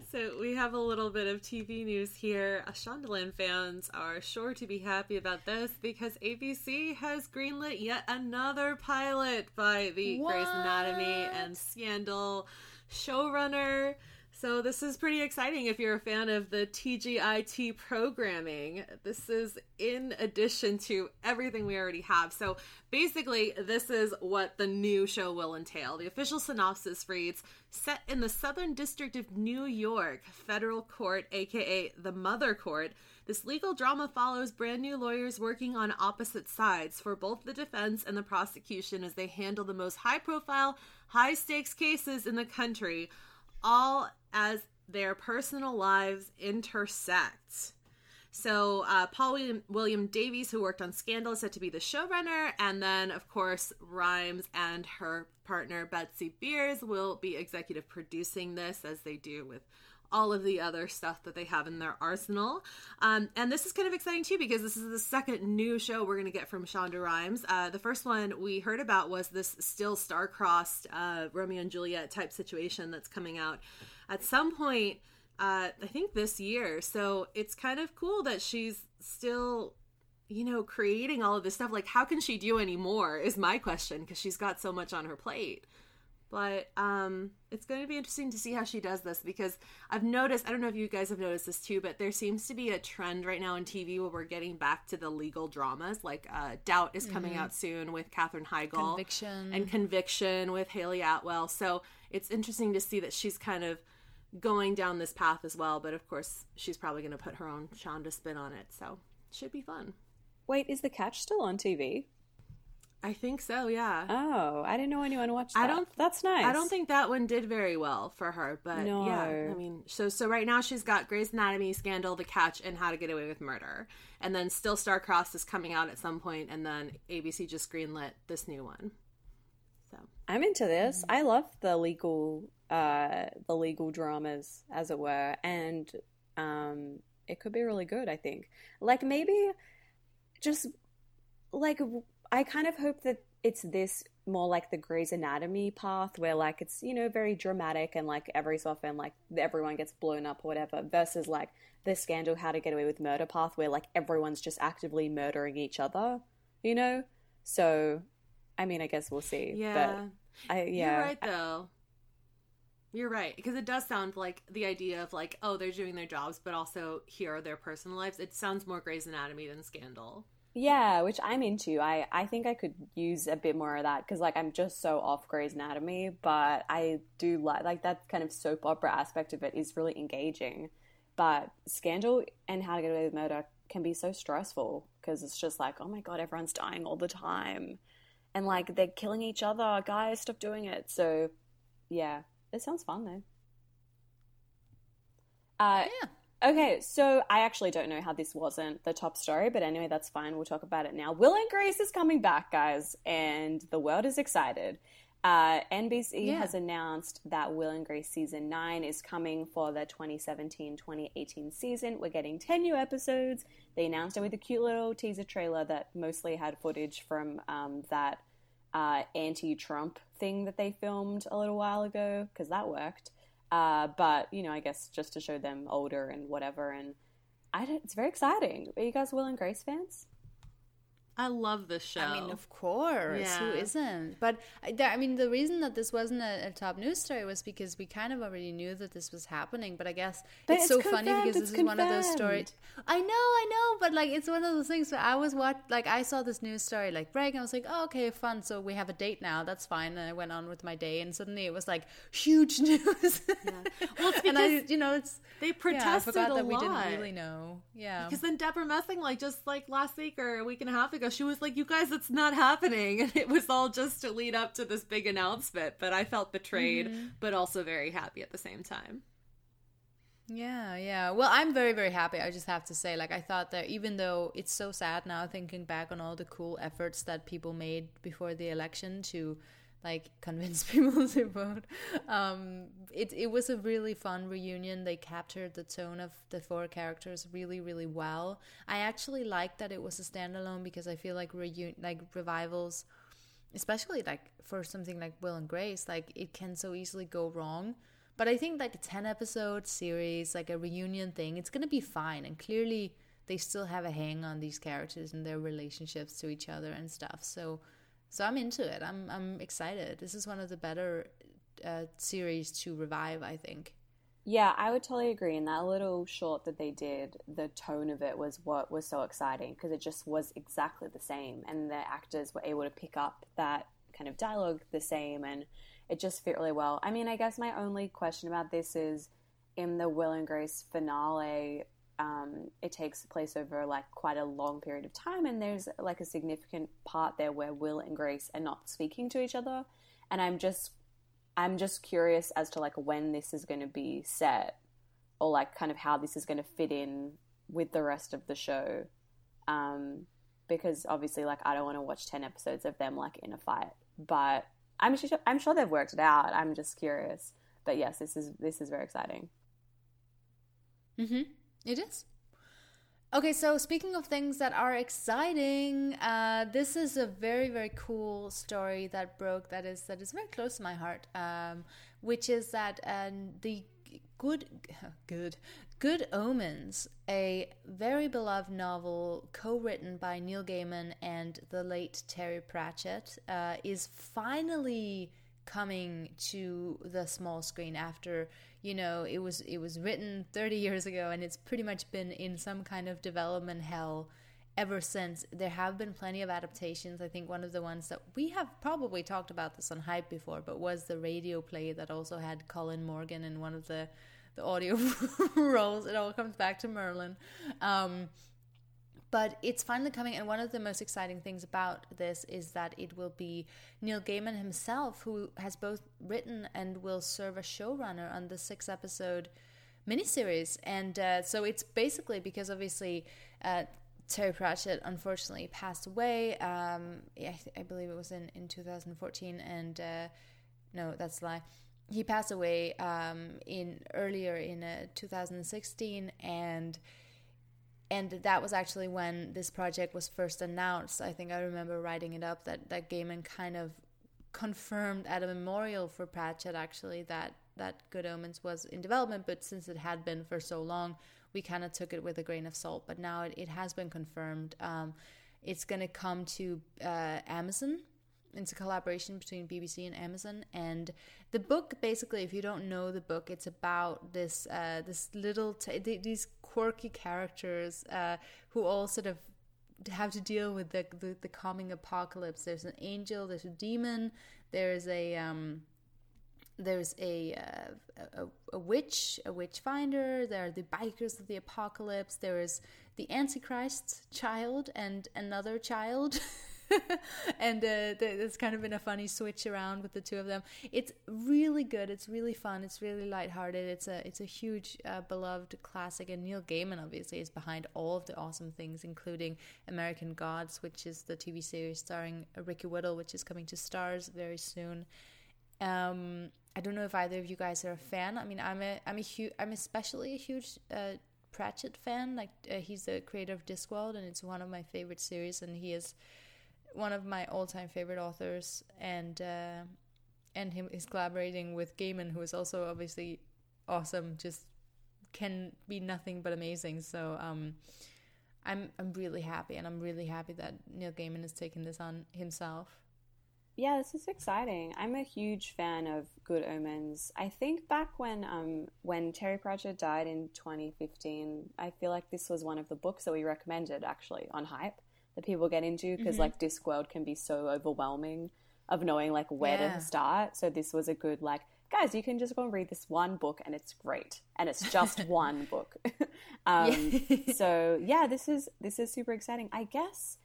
So we have a little bit of TV news here. Uh, Shondaland fans are sure to be happy about this because ABC has greenlit yet another pilot by the what? Grey's Anatomy and Scandal showrunner. So this is pretty exciting if you're a fan of the TGIT programming. This is in addition to everything we already have. So basically, this is what the new show will entail. The official synopsis reads Set in the Southern District of New York, federal court, aka the Mother Court, this legal drama follows brand new lawyers working on opposite sides for both the defense and the prosecution as they handle the most high profile, high stakes cases in the country all as their personal lives intersect. So, uh, Paul William, William Davies, who worked on Scandal, is said to be the showrunner. And then, of course, Rhimes and her partner, Betsy Beers, will be executive producing this as they do with all of the other stuff that they have in their arsenal. Um, and this is kind of exciting too because this is the second new show we're going to get from Shonda Rhimes. Uh, the first one we heard about was this still star-crossed uh, Romeo and Juliet type situation that's coming out at some point. Uh, I think this year. So it's kind of cool that she's still you know, creating all of this stuff. Like, how can she do any more? Is my question because she's got so much on her plate. But um, it's going to be interesting to see how she does this because I've noticed, I don't know if you guys have noticed this too, but there seems to be a trend right now in TV where we're getting back to the legal dramas. Like uh, Doubt is coming mm-hmm. out soon with Katherine Heigl. Conviction. And Conviction with Hayley Atwell. So it's interesting to see that she's kind of going down this path as well. But of course, she's probably going to put her own Shonda spin on it. So it should be fun. Wait, is The Catch still on TV? I think so, yeah. Oh, I didn't know anyone watched that. I don't. That's nice. I don't think that one did very well for her, but no. yeah. I mean, so so right now she's got Grey's Anatomy, Scandal, The Catch, and How to Get Away with Murder, and then still Star Cross is coming out at some point, and then ABC just greenlit this new one. So I'm into this. Mm-hmm. I love the legal, uh, the legal dramas, as it were, and um, it could be really good. I think, like maybe just like I kind of hope that it's this more like the Grey's Anatomy path where like it's you know very dramatic and like every so often like everyone gets blown up or whatever versus like the scandal how to get away with murder path where like everyone's just actively murdering each other you know? So I mean I guess we'll see yeah. But I yeah. You're right though. You're right because it does sound like the idea of like oh they're doing their jobs but also here are their personal lives. It sounds more Grey's Anatomy than Scandal yeah, which I'm into. I I think I could use a bit more of that because like I'm just so off Grey's Anatomy, but I do like like that kind of soap opera aspect of it is really engaging. But Scandal and How to Get Away with Murder can be so stressful because it's just like, oh my god, everyone's dying all the time, and like they're killing each other. Guys, stop doing it. So, yeah, it sounds fun though. Uh, yeah. Okay, so I actually don't know how this wasn't the top story, but anyway, that's fine. We'll talk about it now. Will and Grace is coming back, guys, and the world is excited. Uh, NBC yeah. has announced that Will and Grace season 9 is coming for the 2017 2018 season. We're getting 10 new episodes. They announced it with a cute little teaser trailer that mostly had footage from um, that uh, anti Trump thing that they filmed a little while ago, because that worked. Uh, but you know, I guess just to show them older and whatever, and I it's very exciting. Are you guys Will and Grace fans? I love this show. I mean, of course, yeah. who isn't? But I mean, the reason that this wasn't a, a, top news story was because we kind of already knew that this was happening. But I guess but it's, it's, so funny because it's this confirmed. is one of those stories. I know, I know, but like it's one of those things. where I was what like I saw this news story like break, and I was like, oh, okay, fun. So we have a date now. That's fine. And I went on with my day, and suddenly it was like huge (laughs) news. Yeah. Well, it's because (laughs) and I, you know, it's they protested yeah, I forgot that lot. we didn't really know. Yeah, because then Debra Messing, like just like last week or a week and a half ago, she was like, "You guys, it's not happening," (laughs) and it was all just to lead up to this big announcement. But I felt betrayed, mm-hmm. but also very happy at the same time. Yeah, yeah. Well, I'm very, very happy. I just have to say, like, I thought that even though it's so sad now, thinking back on all the cool efforts that people made before the election to, like, (laughs) convince people (laughs) to vote, um, it it was a really fun reunion. They captured the tone of the four characters really, really well. I actually liked that it was a standalone because I feel like reun- like revivals, especially like for something like Will and Grace, like it can so easily go wrong but I think like a 10 episode series, like a reunion thing, it's going to be fine. And clearly they still have a hang on these characters and their relationships to each other and stuff. So so I'm into it. I'm I'm excited. This is one of the better uh, series to revive, I think. Yeah, I would totally agree. And that little short that they did, the tone of it was what was so exciting because it just was exactly the same, and the actors were able to pick up that kind of dialogue the same, and it just fit really well. I mean, I guess my only question about this is in the Will and Grace finale, um, it takes place over like quite a long period of time, and there's like a significant part there where Will and Grace are not speaking to each other, and I'm just, I'm just curious as to like when this is going to be set, or like kind of how this is going to fit in with the rest of the show, um, because obviously like I don't want to watch ten episodes of them like in a fight, but I'm sure I'm sure they've worked it out. I'm just curious. But yes, this is this is very exciting. Mhm. It is. Okay, so speaking of things that are exciting, uh, this is a very very cool story that broke that is that is very close to my heart, um, which is that the good (laughs) good Good Omens, a very beloved novel co written by Neil Gaiman and the late Terry Pratchett, uh, is finally coming to the small screen after you know it was it was written 30 years ago and it's pretty much been in some kind of development hell ever since. There have been plenty of adaptations. I think one of the ones that we have probably talked about this on hype before but was the radio play that also had colin morgan in one of the the audio (laughs) roles. It all comes back to Merlin. Um, but it's finally coming, and one of the most exciting things about this is that it will be Neil Gaiman himself who has both written and will serve as showrunner on the six episode miniseries. And uh, so it's basically because obviously uh, Terry Pratchett unfortunately passed away. Um, I, I, believe it was in, in 2014, and uh, no, that's a lie he passed away um, in earlier in uh, 2016 and and that was actually when this project was first announced. I think i remember writing it up that that Gaiman kind of confirmed at a memorial for Pratchett actually that that Good Omens was in development. But since it had been for so long we kind of took it with a grain of salt. But now it, it has been confirmed. Um, it's going to come to uh, Amazon it's a collaboration between BBC and Amazon. And the book, basically, if you don't know the book, it's about this uh, this little t- these quirky characters uh, who all sort of have to deal with the, the, the coming apocalypse. There's an angel, there's a demon, there's a um, there's a, uh, a, a witch, a witch finder. There are the bikers of the apocalypse. There is the Antichrist child and another child. (laughs) (laughs) and uh, there's kind of been a funny switch around with the two of them. It's really good. It's really fun. It's really lighthearted. It's a it's a huge uh, beloved classic, and Neil Gaiman obviously is behind all of the awesome things, including American Gods, which is the TV series starring Ricky Whittle, which is coming to Starz very soon. Um, I don't know if either of you guys are a fan. I mean, I'm a I'm a huge I'm especially a huge uh, Pratchett fan. Like uh, he's the creator of Discworld, and it's one of my favorite series. And he is one of my all-time favorite authors, and uh, and him is collaborating with Gaiman, who is also obviously awesome. Just can be nothing but amazing. So um, I'm I'm really happy, and I'm really happy that Neil Gaiman is taking this on himself. Yeah, this is exciting. I'm a huge fan of Good Omens. I think back when um, when Terry Pratchett died in 2015, I feel like this was one of the books that we recommended actually on Hype that people get into because mm-hmm. like Discworld can be so overwhelming of knowing like where yeah. to start. So this was a good like guys, you can just go and read this one book and it's great, and it's just (laughs) one book. (laughs) um, yeah. (laughs) so yeah, this is this is super exciting. I guess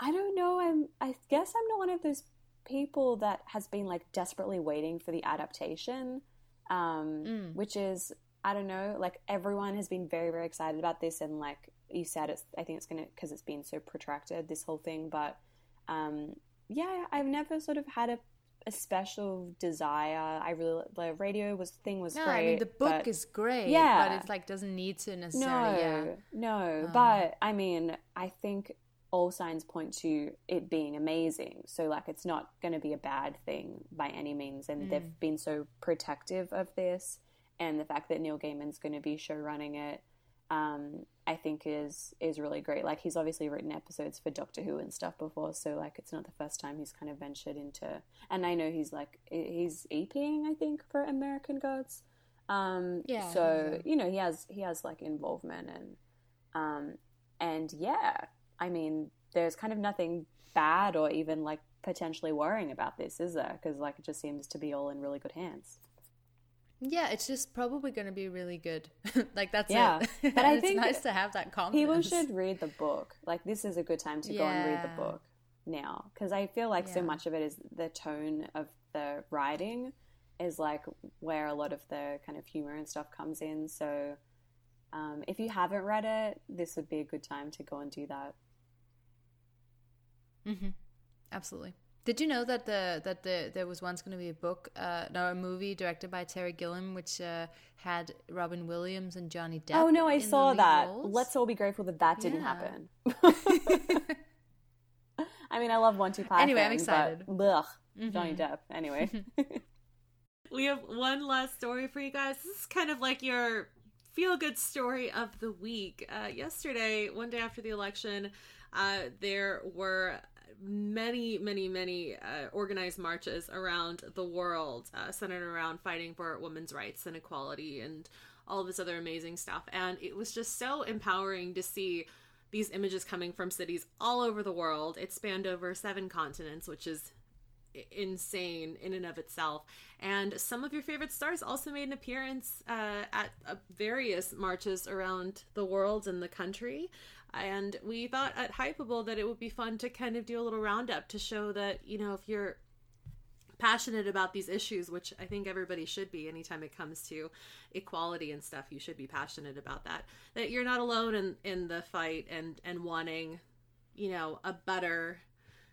I don't know. I'm I guess I'm not one of those people that has been like desperately waiting for the adaptation, um, mm. which is I don't know. Like everyone has been very, very excited about this, and like you said, it's. I think it's gonna because it's been so protracted this whole thing. But um, yeah, I've never sort of had a, a special desire. I really the radio was thing was No, great. I mean the book but- is great, Yeah. but it's like doesn't need to necessarily. no, yeah. no. Um, but I mean, I think all signs point to it being amazing. So like, it's not going to be a bad thing by any means. And Mm. they've been so protective of this, and the fact that Neil Gaiman's going to be show running it, um, I think is is really great. Like he's obviously written episodes for Doctor Who and stuff before, so like it's not the first time he's kind of ventured into. And I know he's like he's EPing, I think, for American Gods. Um, Yeah, So you know he has he has like involvement and um, and yeah, I mean, there's kind of nothing bad or even like potentially worrying about this, is there? Because like it just seems to be all in really good hands. Yeah, it's just probably going to be really good. (laughs) like that's Yeah. it. (laughs) But I it's think nice to have that confidence. People should read the book. Like this is a good time to go and read the book now because I feel like so much of it is the tone of the writing is like where a lot of the kind of humor and stuff comes in. So um, if you haven't read it, this would be a good time to go and do that. hmm Absolutely. Did you know that the that the there was once going to be a book, uh, no, a movie directed by Terry Gilliam, which uh, had Robin Williams and Johnny Depp. oh no, I in saw that. roles? Let's all be grateful that that didn't Yeah. happen. (laughs) (laughs) I mean, I love Monty Python. Anyway, I'm but, excited. Ugh, Johnny Mhm. Depp. Anyway, (laughs) We have one last story for you guys. This is kind of like your feel good story of the week. Uh, yesterday, one day after the election, uh, there were many, many, many uh, organized marches around the world uh, centered around fighting for women's rights and equality and all this other amazing stuff. And it was just so empowering to see these images coming from cities all over the world. It spanned over seven continents, which is insane in and of itself. And some of your favorite stars also made an appearance uh, at uh, various marches around the world and the country. And we thought at Hypable that it would be fun to kind of do a little roundup to show that, you know, if you're passionate about these issues, which I think everybody should be anytime it comes to equality and stuff, you should be passionate about that. That you're not alone in, in the fight and, and wanting, you know, a better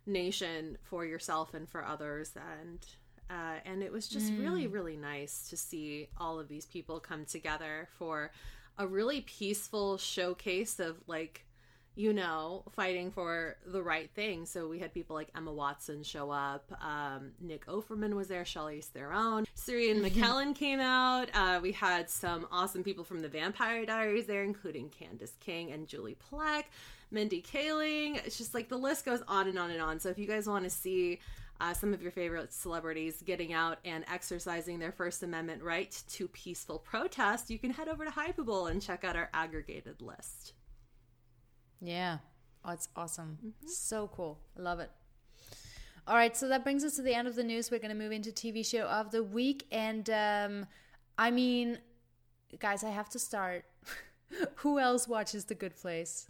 nation for yourself and for others and uh, and it was just really really nice to see all of these people come together for a really peaceful showcase of like you know fighting for the right thing so we had people like emma watson show up um, nick offerman was there Charlize theron syrian (laughs) mckellen came out uh, we had some awesome people from the vampire diaries there including Candice King and julie plec Mindy Kaling. It's just like the list goes on and on and on. So if you guys want to see uh, some of your favorite celebrities getting out and exercising their First Amendment right to peaceful protest, you can head over to Hypable and check out our aggregated list. Yeah. Oh, it's awesome. So cool. I love it. All right, so that brings us to the end of the news. We're going to move into TV show of the week. And um, I mean, guys, I have to start. (laughs) Who else watches The Good Place?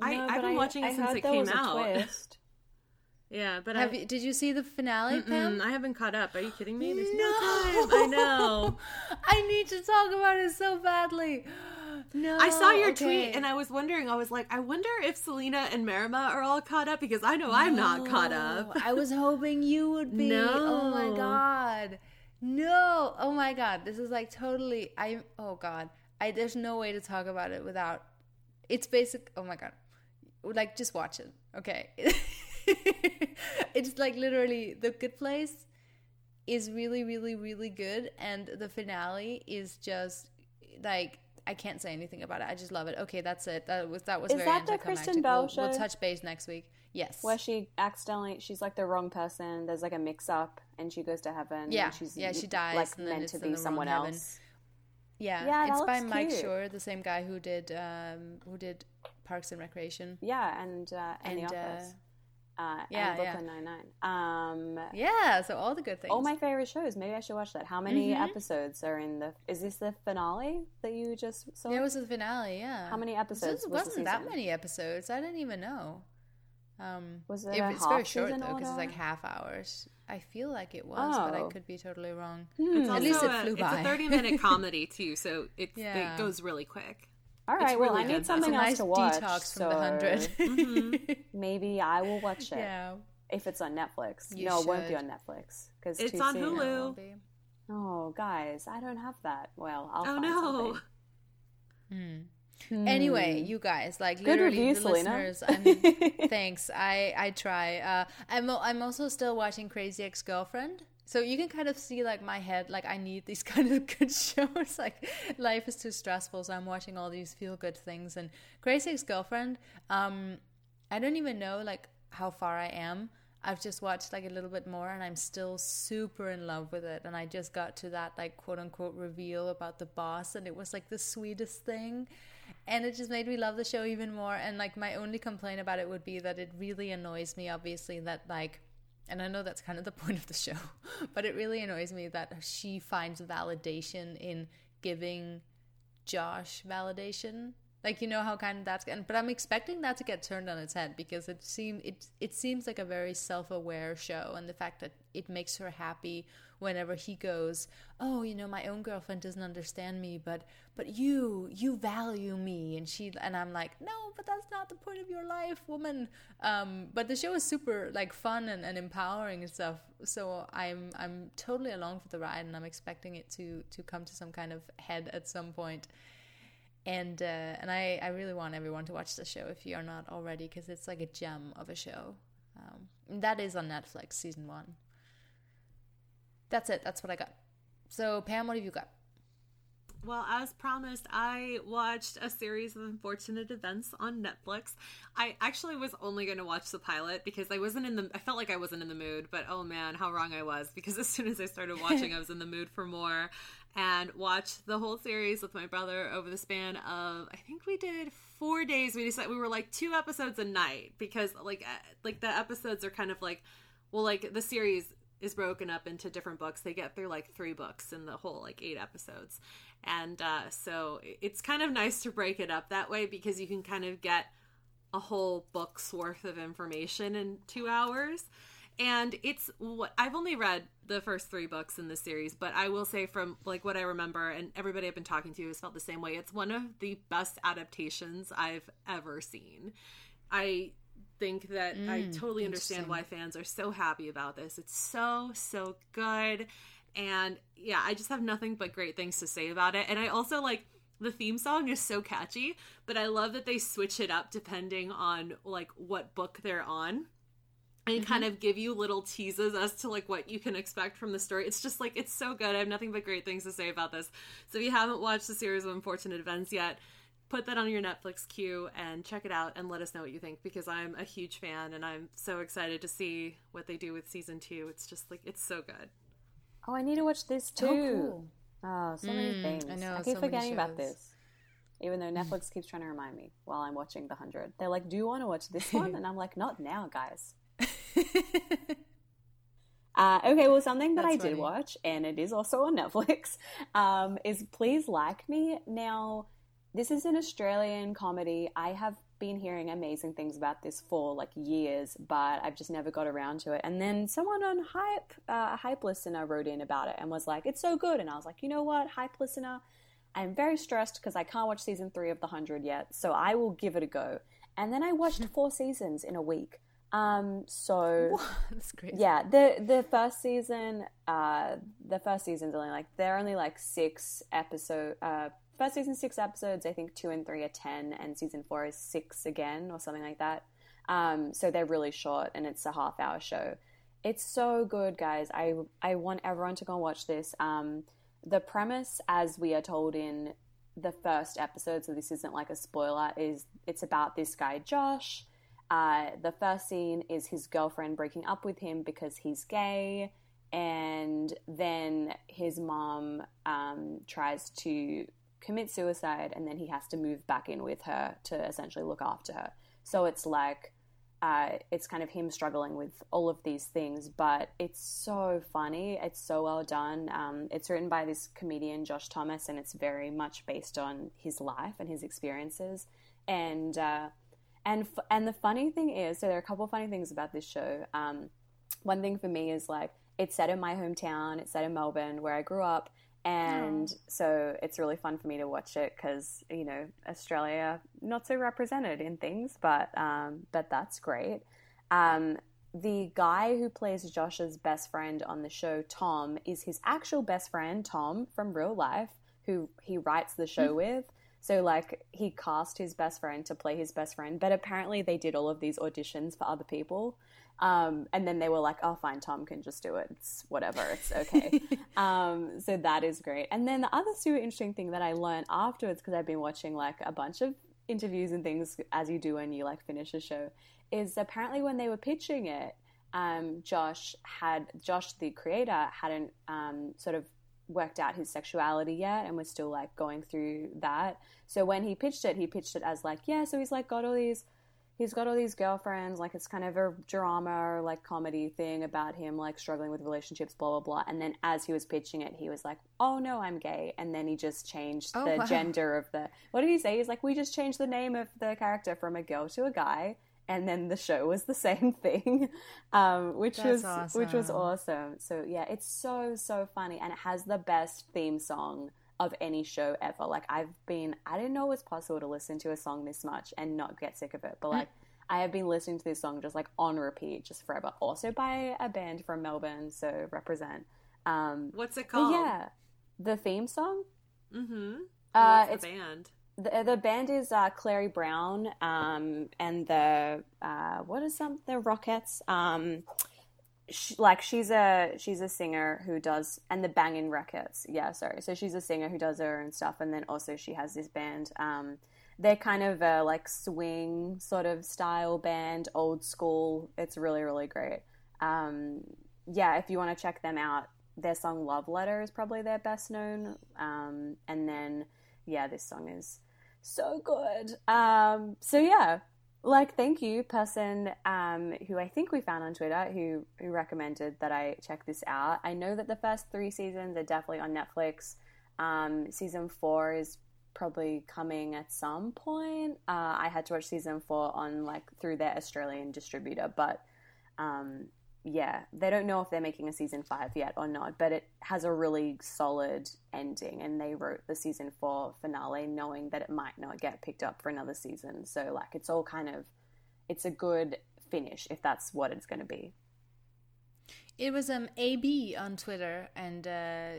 I- No, I've been I- watching it I since it there came was a out. twist. (laughs) Yeah, but Have I, you, did you see the finale, Pam? I haven't caught up. Are you kidding me? There's no, time. I know. (laughs) I need to talk about it so badly. No. I saw your okay. tweet and I was wondering, I was like, I wonder if Selena and Marama are all caught up because I know I'm not caught up. I was hoping you would be. Oh my god. No. Oh my god. This is like totally I oh god. I there's no way to talk about it without it's basic oh my god. Like just watch it. Okay. (laughs) it's like literally the good place is really really really good and the finale is just like I can't say anything about it. I just love it. Okay, that's it. That was that was Is very that the. Kristen Bell we'll, we'll touch base next week. Yes. Where she accidentally, she's like the wrong person. There's like a mix up, and she goes to heaven. Yeah, and she's yeah, she dies, Like and then meant it's to be someone heaven. else. Yeah, Yeah, that it's by looks Mike cute. Schur, the same guy who did um, who did Parks and Recreation. Yeah, and uh, and, And, the uh, office. Uh, yeah, and yeah. Nine Nine. Um, Yeah, so all the good things. all my favorite shows. Maybe I should watch that. How many Mhm. episodes are in the? Is this the finale that you just saw? Yeah, it was the finale. Yeah. How many episodes? It was the wasn't that many episodes. I didn't even know. Um, Was it it- a it's very short though because it's like half hours. I feel like it was, but I Oh. could be totally wrong. It's At least it a, flew it's a 30 minute (laughs) comedy too, so it's, Yeah. it goes really quick. All right, well, really I good, need though. It's a something else nice to watch. detox from so the 100 Mm-hmm. (laughs) maybe I will watch it yeah. if it's on Netflix. You no, it won't be on Netflix because It's too on soon. Hulu. Oh, guys, I don't have that. Well, I'll Oh find no. something. Anyway, you guys, like Hmm. Good literally review, the Selena. listeners. And (laughs) thanks. I I try. Uh, I'm I'm also still watching Crazy Ex Girlfriend. So you can kind of see like my head, like I need these (laughs) kind of good shows. Like life is too stressful, so I'm watching all these feel good things. And Crazy Ex Girlfriend, um, I don't even know like how far I am. I've just watched like a little bit more, and I'm still super in love with it. And I just got to that like quote unquote reveal about the boss, and it was like the sweetest thing and it just made me love the show even more and like my only complaint about it would be that it really annoys me obviously that like and I know that's kind of the (laughs) point of the show, but it really annoys me that she finds validation in giving Josh validation. Like you know how kind of that's and but I'm expecting that to get turned on its head because it seems it it seems like a very self-aware show and the fact that it makes her happy whenever he goes, "Oh, you know, my own girlfriend doesn't understand me, but but you you value me." And she and I'm like, "No, but that's not the point of your life, woman." Um but the show is super like fun and, and empowering and stuff. So I'm I'm totally along for the ride and I'm expecting it to to come to some kind of head at some point and uh, and I, I really want everyone to watch the show if you are not already because it's like a gem of a show. Um, that is on Netflix, season one. That's it. That's what I got. So Pam, what have you got? Well, as promised, I watched a series of unfortunate events on Netflix. I actually was only going to watch the pilot because I wasn't in the I felt like I wasn't in the mood, but oh man, how wrong I was because (laughs) as soon as I started (laughs) watching, I was in the mood for more and watched the whole series with my brother over the span of I think we did 4 days. We decided we were like two episodes a night because like uh, like the episodes are kind of like well like the series is broken up into different books. They get through like three books in the whole like eight episodes. And uh, so it's kind of (laughs) nice to break it up that way because you can kind of get a whole book's worth of information in two hours. And it's what I've only read the first three books in the series, but I will say from like what I remember, and everybody I've been talking to has felt the same way. It's one of the best adaptations I've ever seen. I think that I mm, totally understand why fans are so happy about this. It's so, so good. And yeah, I just have nothing but great things to say about it. And I also like the theme song is so catchy, but I love that they switch it up depending on like what book they're on. And kind mm-hmm. of give you little teases as to like what you can expect from the story. It's just like it's so good. I have nothing but great things to say about this. So if you haven't watched the series of unfortunate events yet, put that on your Netflix queue and check it out and let us know what you think because I'm a huge fan and I'm so excited to see what they do with season two. It's just like it's so good. Oh, I need to watch this too. Oh, cool. Oh, so many Mm, things. I know, I keep many forgetting about this. Even though Netflix (laughs) keeps trying to remind me while I'm watching The Hundred. They're like, "Do you want to watch this one?" (laughs) And I'm like, "Not now, guys." (laughs) Uh, okay, well, something that That's I did funny. watch, and it is also on Netflix, um, is Please Like Me. Now, this is an Australian comedy. I have been hearing amazing things about this for like years, but I've just never got around to it. And then someone on Hype, uh, a Hype listener, wrote in about it and was like, "It's so good." And I was like, "You know what, Hype listener." I'm very stressed because I can't watch season three of The Hundred yet, so I will give it a go. And then I watched (laughs) four seasons in a week. Um, so (laughs) yeah, the the first season, uh, the first season's only like they're only like six episode. Uh, first season six episodes. I think two and three are ten, and season four is six again or something like that. Um, so they're really short, and it's a half hour show. It's so good, guys. I I want everyone to go and watch this. Um, the premise, as we are told in the first episode, so this isn't like a spoiler, is it's about this guy Josh. Uh, the first scene is his girlfriend breaking up with him because he's gay, and then his mom um, tries to commit suicide, and then he has to move back in with her to essentially look after her. So it's like uh, it's kind of him struggling with all of these things, but it's so funny. It's so well done. Um, it's written by this comedian, Josh Thomas, and it's very much based on his life and his experiences. And uh, And f- and the funny thing is, so there are a couple of funny things about this show. Um, one thing for me is like it's set in my hometown. It's set in Melbourne, where I grew up, and oh. so it's really fun for me to watch it because you know Australia not so represented in things, but um, but that's great. Um, the guy who plays Josh's best friend on the show, Tom, is his actual best friend, Tom, from real life, who he writes the show mm-hmm. with. So, like, he cast his best friend to play his best friend, but apparently they did all of these auditions for other people. Um, and then they were like, oh, fine, Tom can just do it. It's whatever, it's okay. (laughs) um, so that is great. And then the other super interesting thing that I learned afterwards, because I've been watching like a bunch of interviews and things as you do when you like finish a show, is apparently when they were pitching it, um, Josh had Josh the creator hadn't um, sort of worked out his sexuality yet and was still like going through that. So when he pitched it, he pitched it as like, yeah, so he's like got all these he's got all these girlfriends, like it's kind of a drama or like comedy thing about him like struggling with relationships, blah blah blah. And then as he was pitching it, he was like, "Oh no, I'm gay," and then he just changed oh, the wow. gender of the. What did he say? He's like, "We just changed the name of the character from a girl to a guy." And then the show was the (laughs) same thing, um, which That's was awesome. which was awesome. So yeah, it's so so funny, and it has the best theme song of any show ever. Like I've been, I didn't know it was possible to listen to a song this much and not get sick of it, but like. I have been listening to this song just like on repeat, just forever. Also by a band from Melbourne, so represent. Um, What's it called? Yeah, the theme song. Mm-hmm. Uh, What's the band? The, the band is uh, Clairy Browne um, and the uh, what is some the Rackettes. Um, she, like she's a she's a singer who does and the Bangin' Records. Yeah, sorry. So she's a singer who does her own stuff, and then also she has this band. Um, they're kind of a like swing sort of style band, old school. It's really really great. Um, yeah, if you want to check them out, their song "Love Letter" is probably their best known. Um, and then yeah, this song is so good. Um, so yeah, like thank you, person um, who I think we found on Twitter who who recommended that I check this out. I know that the first three seasons are definitely on Netflix. Um, season four is probably coming at some point. Uh, I had to watch season four on like through their Australian distributor, but um, yeah, they don't know if they're making a season five yet or not, but it has a really solid ending. And they wrote the season four finale knowing that it might not get picked up for another season. So, like, it's all kind of, it's a good finish if that's what it's going to be. It was um AB on Twitter and uh,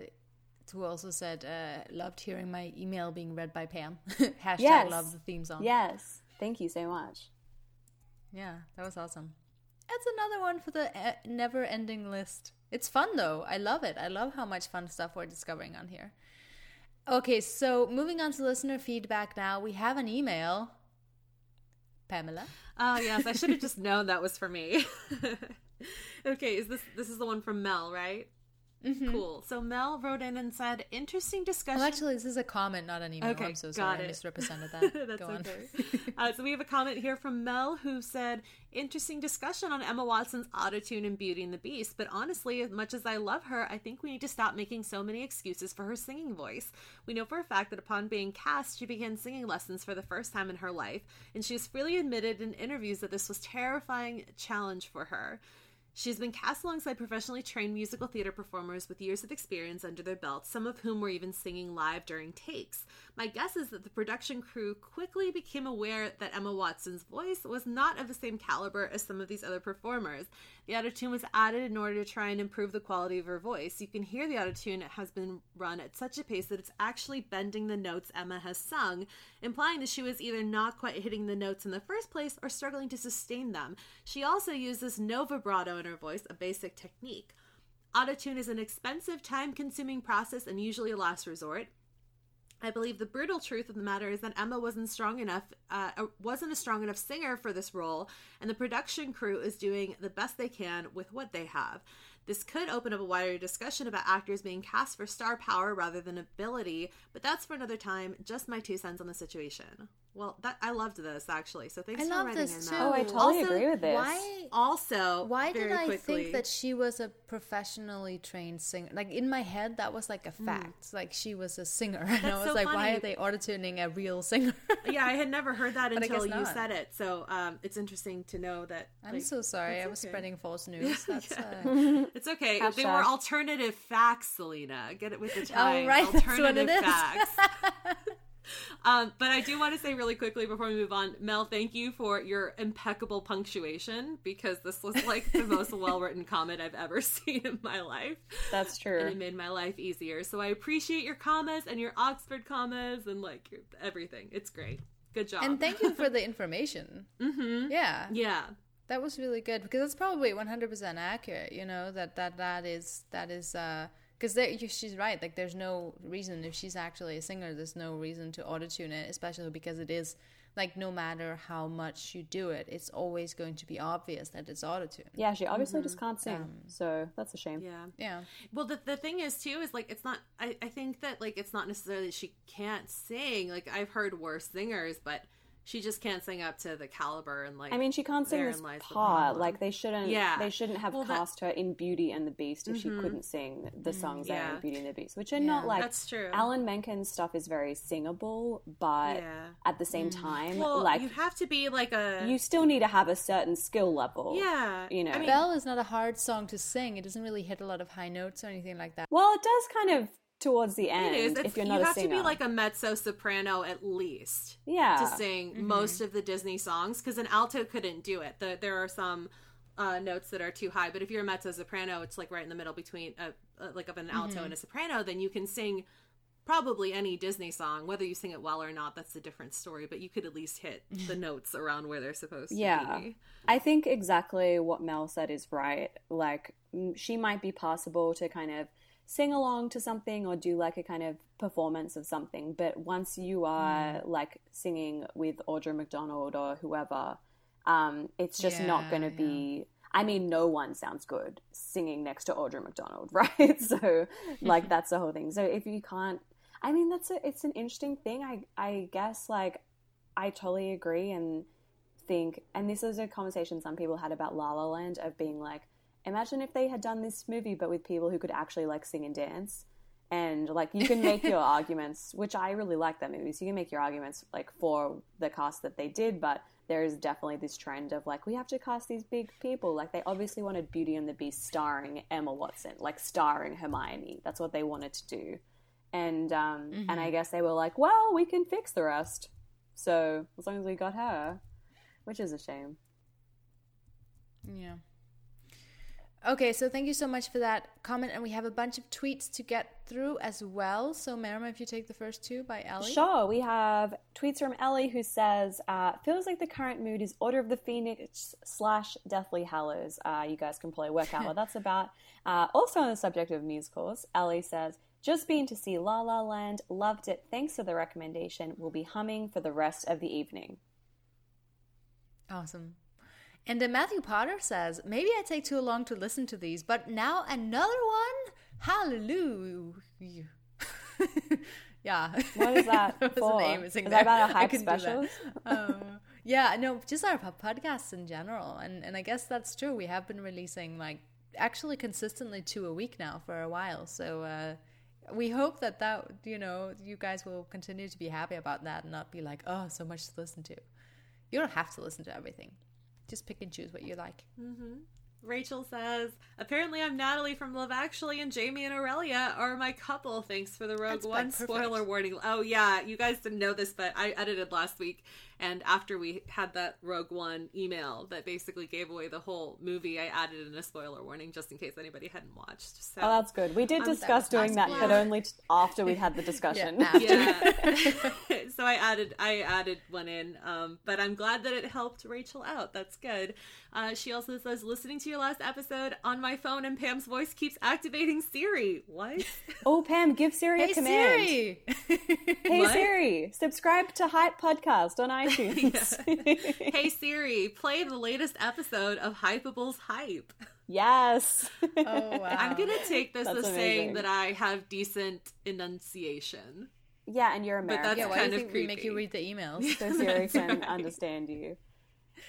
who also said uh, loved hearing my email being read by Pam. (laughs) Hashtag yes. love the theme song. Yes, thank you so much. Yeah, that was awesome. It's another one for the uh, never ending list. It's fun though. I love it. I love how much fun stuff we're discovering on here. Okay, so moving on to listener feedback now. We have an email. Pamela? Oh, yes. I should have just known that was for me. (laughs) okay, is this this is the one from Mel, right? Mm-hmm. Cool. So Mel wrote in and said, "Interesting discussion." Well, actually, this is a comment, not an email. Okay, I'm so sorry, I misrepresented (laughs) that. That's Go okay. (laughs) uh, so we have a comment here from Mel who said, "Interesting discussion on Emma Watson's autotune in Beauty and the Beast. But honestly, as much as I love her, I think we need to stop making so many excuses for her singing voice. We know for a fact that upon being cast, she began singing lessons for the first time in her life, and she has freely admitted in interviews that this was terrifying challenge for her." She's been cast alongside professionally trained musical theater performers with years of experience under their belts, some of whom were even singing live during takes. My guess is that the production crew quickly became aware that Emma Watson's voice was not of the same caliber as some of these other performers. The autotune was added in order to try and improve the quality of her voice. You can hear the autotune has been run at such a pace that it's actually bending the notes Emma has sung, implying that she was either not quite hitting the notes in the first place or struggling to sustain them. She also uses no vibrato in her voice, a basic technique. Autotune is an expensive, time consuming process and usually a last resort. I believe the brutal truth of the matter is that Emma wasn't strong enough, uh, uh, wasn't a strong enough singer for this role, and the production crew is doing the best they can with what they have. This could open up a wider discussion about actors being cast for star power rather than ability, but that's for another time. Just my two cents on the situation. Well, that I loved this actually. So thanks I for love writing this in too. that. Oh, I totally Also- agree with this. Why? Also, Why very did I quickly, think that she was a professionally trained singer? Like in my head, that was like a fact. Like she was a singer, (laughs) and I. Was so like, why are they auto-tuning a real singer? (laughs) yeah, I had never heard that (laughs) But I until you said it. So um, it's interesting to know that. I'm like, so sorry. I was okay. spreading false news. That's uh, It's okay. Half they were alternative facts, Selena. Get it with the times. Oh, right, that's what Alternative it is. facts. Um, but I do want to say really quickly before we move on, Mel, thank you for your impeccable punctuation because this was like the (laughs) most well written comment I've ever (laughs) seen in my life. That's true. And it made my life easier. So I appreciate your commas and your Oxford commas and like your, everything. It's great. Good job. and thank you for the (laughs) information. mm-hmm. Yeah, Yeah. that was really good because it's probably 100% accurate. You know that that that is that is because she's right. Like there's no reason if she's actually a singer, there's no reason to auto tune it, especially because it is like no matter how much you do it, it's always going to be obvious that it's auto tune. Yeah, she obviously mm-hmm. just can't sing, so that's a shame. Yeah. Yeah. Well, the, the thing is, too, is like, it's not, I, I think that, like, it's not necessarily that she can't sing. Like, I've heard worse singers, but she just can't sing up to the caliber and, like, I mean, she can't sing therein this lies the part. Like they shouldn't. Yeah. They shouldn't have Well, that- Mm-hmm. cast her in Beauty and the Beast if she couldn't sing the songs that are yeah. in Beauty and the Beast, which are not like. That's true. Alan Menken's stuff is very singable, but Yeah. at the same time, well, like you have to be, like, a. you still need to have a certain skill level. yeah. you know. I mean, Belle is not a hard song to sing. It doesn't really hit a lot of high notes or anything like that. Well, it does kind of towards the end it is. It's, if you're you not a have singer. to be, like, a mezzo soprano at least. yeah. to sing most of the Disney songs because an alto couldn't do it. The, there are some uh, notes that are too high, but if you're a mezzo soprano, it's like right in the middle between a, uh, like of an alto and a soprano. Then you can sing probably any Disney song, whether you sing it well or not. That's a different story, but you could at least hit (laughs) the notes around where they're supposed Yeah. to be. I think exactly what Mel said is right. Like, she might be possible to kind of sing along to something or do like a kind of performance of something. But once you are like singing with Audra McDonald or whoever, um, it's just not going to yeah. be. I mean, no one sounds good singing next to Audra McDonald, (laughs) right? so, like, (laughs) that's the whole thing. So, if you can't, I mean, that's a, it's an interesting thing. I, I guess, like, I totally agree and think, and this is a conversation some people had about La La Land of being like, imagine if they had done this movie but with people who could actually like sing and dance. And like you can make (laughs) your arguments, which I really like that movie. So you can make your arguments like for the cast that they did, but there is definitely this trend of like we have to cast these big people. Like they obviously wanted Beauty and the Beast starring Emma Watson, like starring Hermione. That's what they wanted to do. And um and I guess they were like, well, we can fix the rest. So as long as we got her, which is a shame. Yeah. Okay, so thank you so much for that comment, and we have a bunch of tweets to get through as well. So, Marama, if you take the first two by Ellie. Sure, we have tweets from Ellie who says, uh, "Feels like the current mood is Order of the Phoenix slash Deathly Hallows." Uh, you guys can probably work out what that's (laughs) about. Uh, also on the subject of musicals, Ellie says, "Just been to see La La Land, loved it. Thanks for the recommendation. Will be humming for the rest of the evening." Awesome. And then Matthew Potter says, maybe I take too long to listen to these, but now another one? Hallelujah. (laughs) yeah. What is that (laughs) There was an aim missing Is that about a hype couldn't specials? (laughs) Uh, yeah, no, just our po- podcasts in general. And, and I guess that's true. We have been releasing like actually consistently two a week now for a while. So uh, we hope that that, you know, you guys will continue to be happy about that and not be like, oh, so much to listen to. You don't have to listen to everything. Just pick and choose what you like. Mm-hmm. Rachel says, apparently I'm Natalie from Love Actually, and Jamie and Aurelia are my couple. Thanks for the Rogue That's One spoiler warning. Oh, yeah, you guys didn't know this, but I edited last week. And after we had that Rogue One email that basically gave away the whole movie, I added in a spoiler warning just in case anybody hadn't watched. So, Oh, that's good. We did Um, discuss that doing nice. that, but only t- after we had the (laughs) discussion. after. yeah. (laughs) so I added I added one in, um, but I'm glad that it helped Rachel out. That's good. Uh, she also says, listening to your last episode on my phone, and Pam's voice keeps activating Siri. What? (laughs) oh, Pam, give Siri Hey a command. Siri! Hey What? Siri, subscribe to Hype Podcast on iTunes. (laughs) (laughs) hey Siri, play the latest episode of Hypable's Hype. yes. oh (laughs) wow! I'm gonna take this That's as saying that I have decent enunciation. Yeah, and you're American. that's yeah, why kind do you of think we make you read the emails? so Siri can understand you.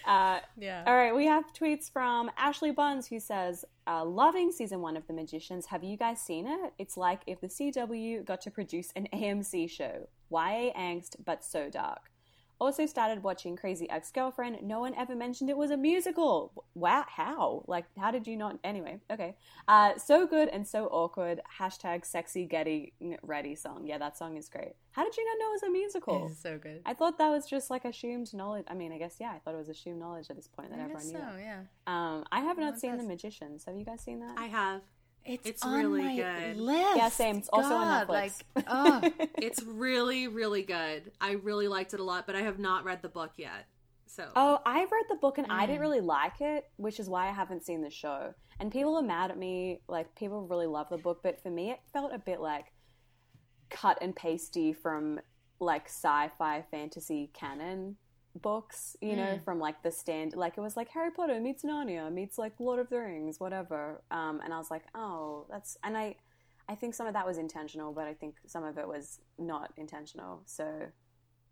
Uh, yeah. all right, we have tweets from Ashley Buns who says, uh, "Loving season one of The Magicians. Have you guys seen it? It's like if the CW got to produce an AMC show. YA angst, but so dark." Also started watching Crazy Ex-Girlfriend. No one ever mentioned it was a musical. Wow, how? Like, how did you not? Anyway, okay. Uh, so good and so awkward. Hashtag sexy getting ready song. Yeah, that song is great. How did you not know it was a musical? It's (laughs) so good. I thought that was just like assumed knowledge. I mean, I guess yeah, I thought it was assumed knowledge at this point that I everyone guess knew. so, that. yeah. Um, I have not One seen The. Magicians. Have you guys seen that? I have. It's, It's on really my good. List. Yeah, same. It's also on God, Netflix. Like, oh, (laughs) It's really, really good. I really liked it a lot, but I have not read the book yet. So oh, I read the book and I Mm. didn't really like it, which is why I haven't seen the show. And people are mad at me. Like people really love the book, but for me, it felt a bit like cut and pasty from like sci-fi fantasy canon books, you know, Mm. from like the stand like it was like Harry Potter meets Narnia meets like Lord of the Rings, whatever. Um, and I was like, oh, that's and I I think some of that was intentional, but I think some of it was not intentional. So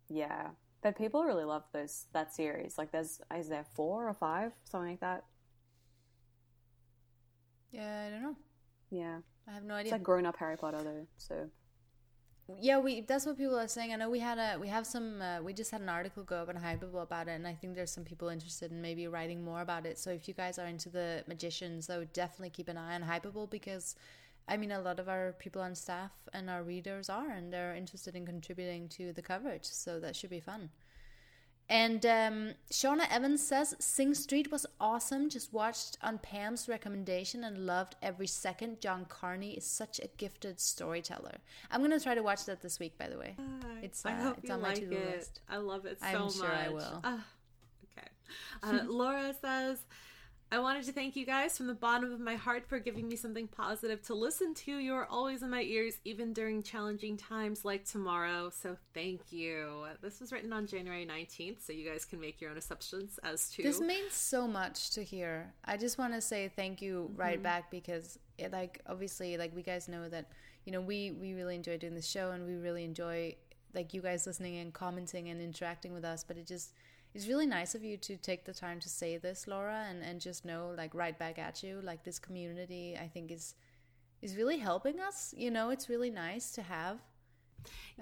yeah. But people really love those that series. Like there's is there four or five? Something like that. yeah, I don't know. Yeah. I have no idea. It's like grown up Harry Potter though, so yeah, we that's what people are saying. I know we had a we have some uh, we just had an article go up on Hypable about it, and I think there's some people interested in maybe writing more about it. So if you guys are into the magicians, though, definitely keep an eye on Hypable because. I mean, a lot of our people on staff and our readers are, and they're interested in contributing to the coverage, so that should be fun. And um, Shauna Evans says Sing Street was awesome. Just watched on Pam's recommendation and loved every second. John Carney is such a gifted storyteller. I'm gonna try to watch that this week, by the way. It's, I uh, so it's you on my to-do it. list. I love it so I'm much. sure I will. Ah, okay. Uh, (laughs) Laura says, I wanted to thank you guys from the bottom of my heart for giving me something positive to listen to. You're always in my ears, even during challenging times like tomorrow. So thank you. This was written on January 19th, so you guys can make your own assumptions as to. This means so much to hear. I just want to say thank you Mm-hmm. right back because it like obviously like we guys know that you know we we really enjoy doing this show and we really enjoy like you guys listening and commenting and interacting with us. But it just it's really nice of you to take the time to say this, Laura, and and just know like right back at you like this community. I think is is really helping us. You know, it's really nice to have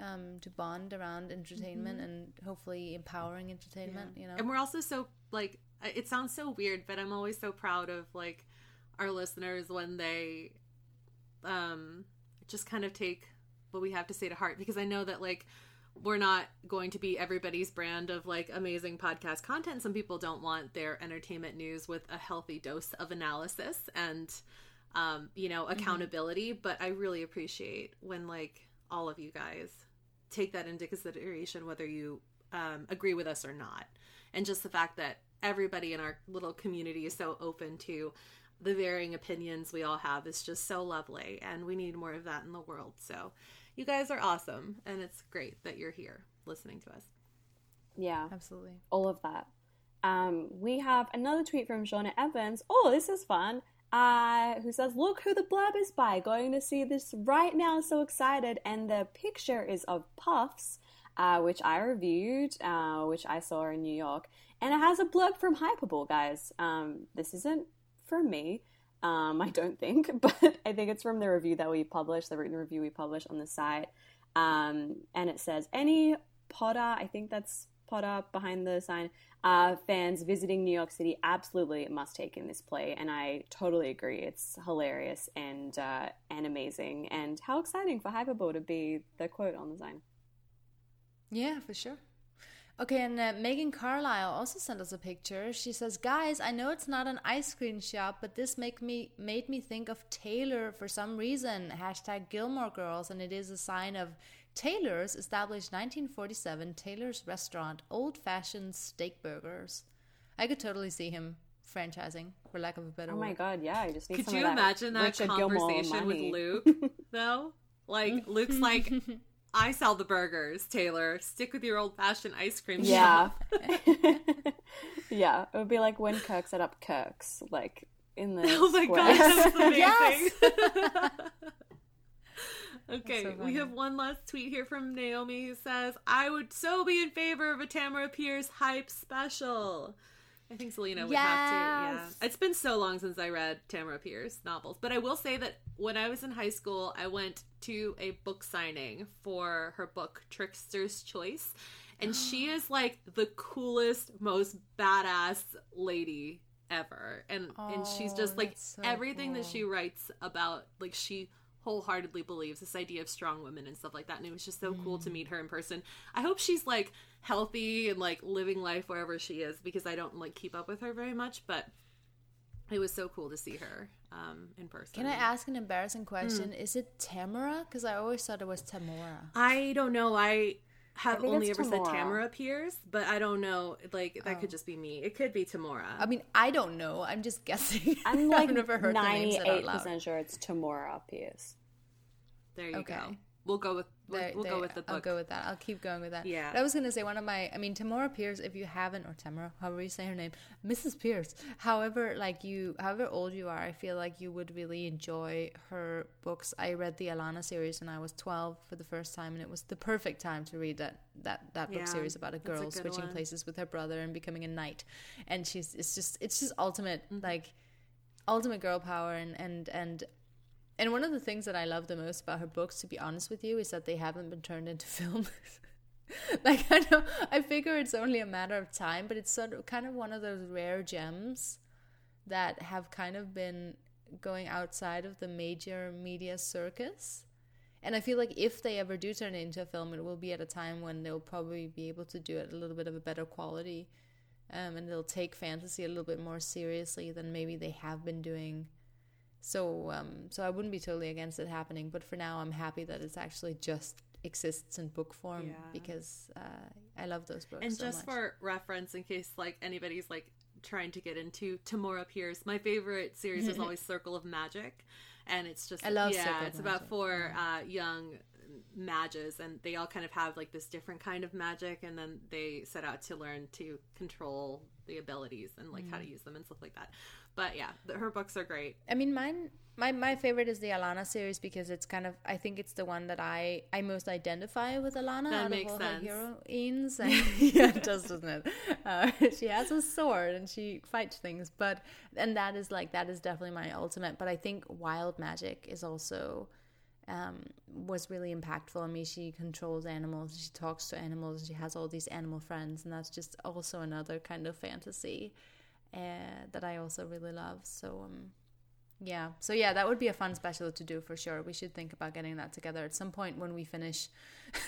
um, to bond around entertainment and hopefully empowering entertainment. You know, And we're also so like it sounds so weird, but I'm always so proud of like our listeners when they um just kind of take what we have to say to heart because I know that like we're not going to be everybody's brand of like amazing podcast content. Some people don't want their entertainment news with a healthy dose of analysis and um, you know, accountability, but I really appreciate when like all of you guys take that into consideration whether you um, agree with us or not. And just the fact that everybody in our little community is so open to the varying opinions we all have is just so lovely. And we need more of that in the world. So you guys are awesome. And it's great that you're here listening to us. yeah. absolutely. all of that. Um, we have another tweet from Shauna Evans. Oh, this is fun. Uh, who says, "Look who the blurb is by. Going to see this right now. So excited!" And the picture is of Puffs, uh, which I reviewed, uh, which I saw in New York, and it has a blurb from Hypable, guys. Um, this isn't from me. Um, I don't think, (laughs) but I think it's from the review that we published, the written review we published on the site. Um, and it says, any Potter, I think that's Potter behind the sign, uh, fans visiting New York City absolutely must take in this play. And I totally agree. It's hilarious and, uh, and amazing. And how exciting for Hypable to be the quote on the sign. Yeah, for sure. Okay, and uh, Megan Carlisle also sent us a picture. She says, "Guys, I know it's not an ice cream shop, but this make me made me think of Taylor for some reason. Hashtag Gilmore Girls, and it is a sign of Taylor's established 1947 Taylor's restaurant, old-fashioned steak burgers. I could totally see him franchising, for lack of a better Oh my word. god, yeah, I just need Could some you of that imagine that Richard conversation with. Luke, (laughs) though? Like, (laughs) Luke's like, I sell the burgers, Taylor. Stick with your old fashioned ice cream Yeah. (laughs) yeah, it would be like when Kirk set up Kirk's, like in the (laughs) Oh my square. gosh, (laughs) that's amazing. Yes! Okay, so we have one last tweet here from Naomi who says, I would so be in favor of a Tamara Pierce hype special. I think Selena would have to. Yeah. Yes. It's been so long since I read Tamara Pierce novels. But I will say that when I was in high school, I went to a book signing for her book, Trickster's Choice. And (gasps) she is like the coolest, most badass lady ever. And and she's Oh, just like so everything that she writes about like she wholeheartedly believes this idea of strong women and stuff like that and it was just so cool Mm. to meet her in person i hope she's like healthy and like living life wherever she is because i don't like keep up with her very much but it was so cool to see her um in person Can I ask an embarrassing question? Is it Tamara? Because I always thought it was Tamora. i don't know i have think only it's ever said Tamora. tamara pierce but i don't know like that Oh. could just be me it could be tamora I mean, I don't know. I'm just guessing. (laughs) I'm (laughs) like I've never heard the names said out ninety-eight loud. percent sure it's Tamora Pierce. there you Okay. go we'll go with we'll, There- we'll there- go with the book I'll go with that. I'll keep going with that. Yeah. But I was gonna say one of my. I mean, Tamora Pierce. If you haven't, or Tamara, however you say her name, Mrs. Pierce. However, like you, however old you are, I feel like you would really enjoy her books. I read the Alanna series when I was twelve for the first time, and it was the perfect time to read that that that book Yeah, series about a that's a girl switching one. places with her brother and becoming a knight. And she's it's just it's just ultimate Mm-hmm. like ultimate girl power and and and and one of the things that I love the most about her books, to be honest with you, is that they haven't been turned into (laughs) films. like I know, I figure it's only a matter of time, but it's sort of kind of one of those rare gems that have kind of been going outside of the major media circus. And I feel like if they ever do turn it into a film, it will be at a time when they'll probably be able to do it a little bit of a better quality. Um, and they'll take fantasy a little bit more seriously than maybe they have been doing. So, um, so I wouldn't be totally against it happening, but for now, I'm happy that it's actually just exists in book form Yeah. because uh, I love those books. and so just much. for reference in case like anybody's like trying to get into Tamora Pierce my favorite series is (laughs) always Circle of Magic and it's just I love yeah Circle it's about four uh, young mages and they all kind of have like this different kind of magic and then they set out to learn to control the abilities and like Mm. how to use them and stuff like that but yeah the, her books are great I mean, mine, my my favorite is the Alanna series because it's kind of I think it's the one that I I most identify with Alanna That out makes of all sense. her heroines. (laughs) And, (laughs) yeah, it does, doesn't it? Uh, (laughs) she has a sword and she fights things, but and that is like that is definitely my ultimate. But I think Wild Magic is also um, was really impactful on me. She controls animals, she talks to animals, she has all these animal friends, and that's just also another kind of fantasy uh, that I also really love. So, um, yeah, so yeah, that would be a fun special to do for sure. We should think about getting that together at some point when we finish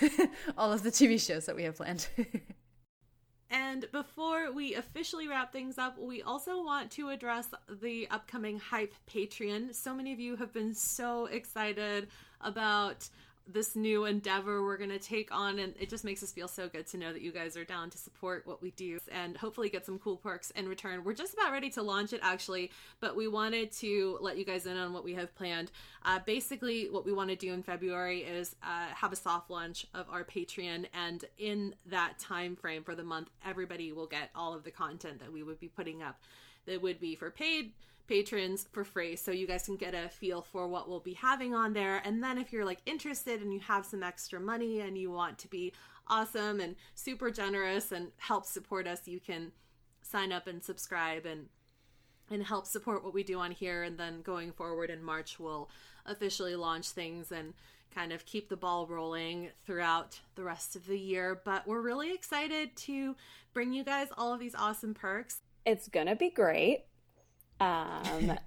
(laughs) all of the TV shows that we have planned. (laughs) And before we officially wrap things up, we also want to address the upcoming Hype Patreon. So many of you have been so excited about this new endeavor we're going to take on, and it just makes us feel so good to know that you guys are down to support what we do and hopefully get some cool perks in return. We're just about ready to launch it actually, but we wanted to let you guys in on what we have planned. Uh, basically, what we want to do in February is uh, have a soft launch of our Patreon, and in that time frame for the month, everybody will get all of the content that we would be putting up. That would be for paid patrons for free so you guys can get a feel for what we'll be having on there. And then if you're like interested and you have some extra money and you want to be awesome and super generous and help support us you can sign up and subscribe and and help support what we do on here. And then going forward in March we'll officially launch things and kind of keep the ball rolling throughout the rest of the year. But we're really excited to bring you guys all of these awesome perks. It's gonna be great. Um,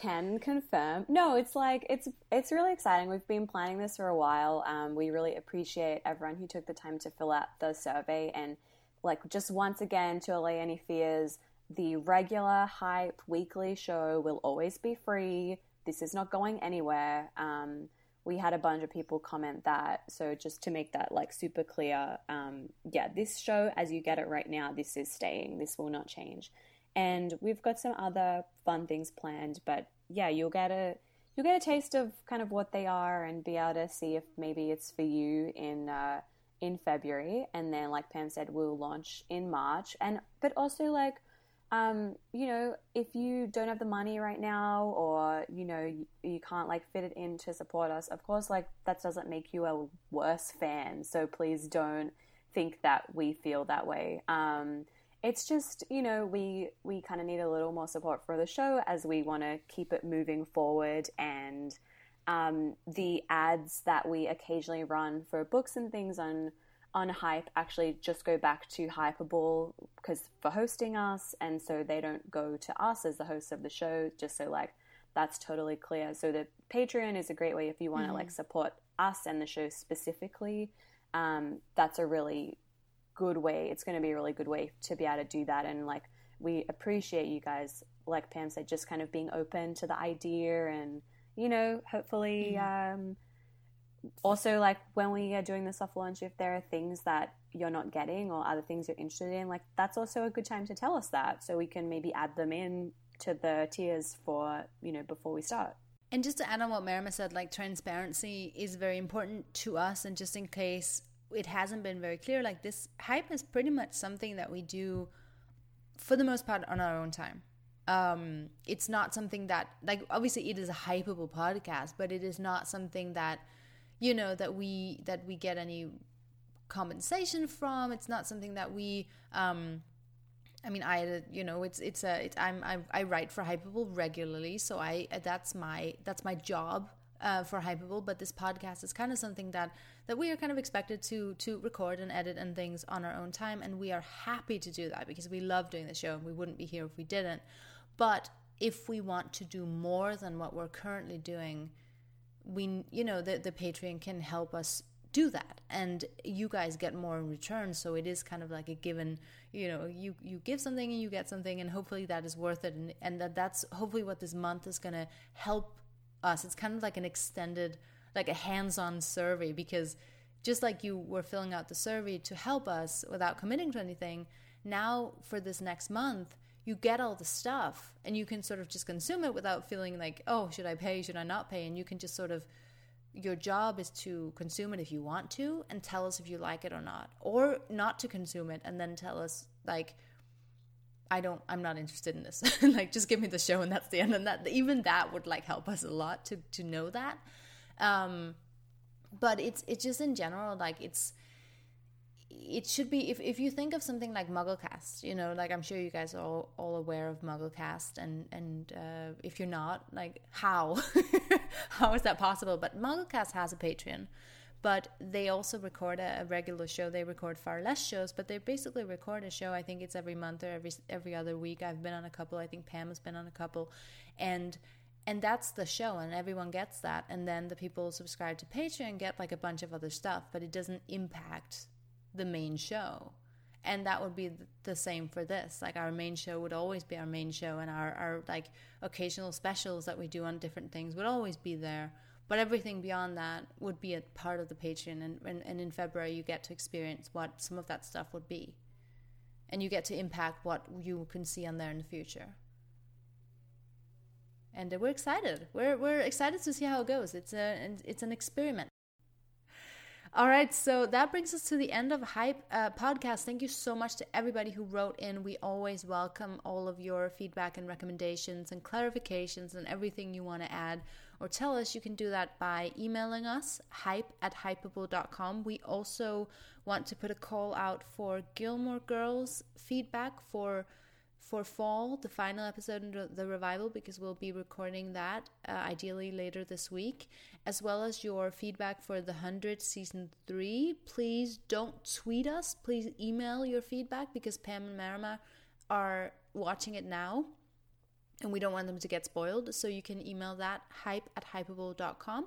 can confirm. No, it's like it's it's really exciting. We've been planning this for a while. Um, we really appreciate everyone who took the time to fill out the survey and like just once again to allay any fears. The regular hype weekly show will always be free. This is not going anywhere. Um, we had a bunch of people comment that. So just to make that like super clear, um, yeah, this show as you get it right now, this is staying. This will not change and we've got some other fun things planned but yeah you'll get a you'll get a taste of kind of what they are and be able to see if maybe it's for you in uh, in February and then like Pam said we'll launch in March and but also like um, you know, if you don't have the money right now or, you know, you, you, can't like fit it in to support us, of course, like that doesn't make you a worse fan. So please don't think that we feel that way. Um, it's just, you know, we, we kind of need a little more support for the show as we want to keep it moving forward and, um, the ads that we occasionally run for books and things on on Hype actually just go back to Hypable because for hosting us, and so they don't go to us as the hosts of the show. Just so like that's totally clear. So the Patreon is a great way if you want to mm-hmm. like support us and the show specifically. Um, that's a really good way. It's going to be a really good way to be able to do that, and like we appreciate you guys, like Pam said, just kind of being open to the idea and you know, hopefully. Mm-hmm. Um, also like when we are doing the soft launch if there are things that you're not getting or other things you're interested in like that's also a good time to tell us that so we can maybe add them in to the tiers for you know before we start and just to add on what Marama said like transparency is very important to us and just in case it hasn't been very clear. Like this hype is pretty much something that we do for the most part on our own time. Um, it's not something that like obviously it is a Hypable podcast but it is not something that you know that we that we get any compensation from. It's not something that we um I mean, I you know it's it's a it's, I'm, I'm I write for Hypable regularly, so I that's my that's my job uh, for Hypable. But this podcast is kind of something that that we are kind of expected to to record and edit and things on our own time, and we are happy to do that because we love doing the show, and we wouldn't be here if we didn't. But if we want to do more than what we're currently doing, we you know the the Patreon can help us do that and you guys get more in return so it is kind of like a given you know you you give something and you get something and hopefully that is worth it and, and that that's hopefully what this month is going to help us it's kind of like an extended like a hands-on survey because just like you were filling out the survey to help us without committing to anything now for this next month you get all the stuff and you can sort of just consume it without feeling like, oh, should I pay? Should I not pay? And you can just sort of, your job is to consume it if you want to and tell us if you like it or not, or not to consume it and then tell us, like, I don't, I'm not interested in this. (laughs) like, just give me the show and that's the end. And that, even that would like help us a lot to, to know that. Um, but it's, it's just in general, like, it's, it should be if, if you think of something like mugglecast you know like i'm sure you guys are all, all aware of mugglecast and and uh, if you're not like how (laughs) how is that possible but mugglecast has a patreon but they also record a, a, regular show. They record far less shows but they basically record a show i think it's every month or every every other week. I've been on a couple. I think pam has been on a couple. And and that's the show and everyone gets that. And then the people subscribe to patreon get like a bunch of other stuff but it doesn't impact the main show. And that would be the same for this. Like our main show would always be our main show and our, our like occasional specials that we do on different things would always be there but everything beyond that would be a part of the patreon and, and, and in february you get to experience what some of that stuff would be. And you get to impact what you can see on there in the future. And we're excited. We're, we're excited to see how it goes. It's a it's an experiment. All right, so that brings us to the end of Hype uh, podcast. Thank you so much to everybody who wrote in. We always welcome all of your feedback and recommendations and clarifications and everything you want to add or tell us. You can do that by emailing us, hype at hypable.com. We also want to put a call out for Gilmore Girls feedback for for fall, the final episode in the revival, because we'll be recording that uh, ideally later this week, as well as your feedback for the 100 season 3. Please don't tweet us. Please email your feedback because Pam and Marama are watching it now and we don't want them to get spoiled. So you can email that hype at hypable.com.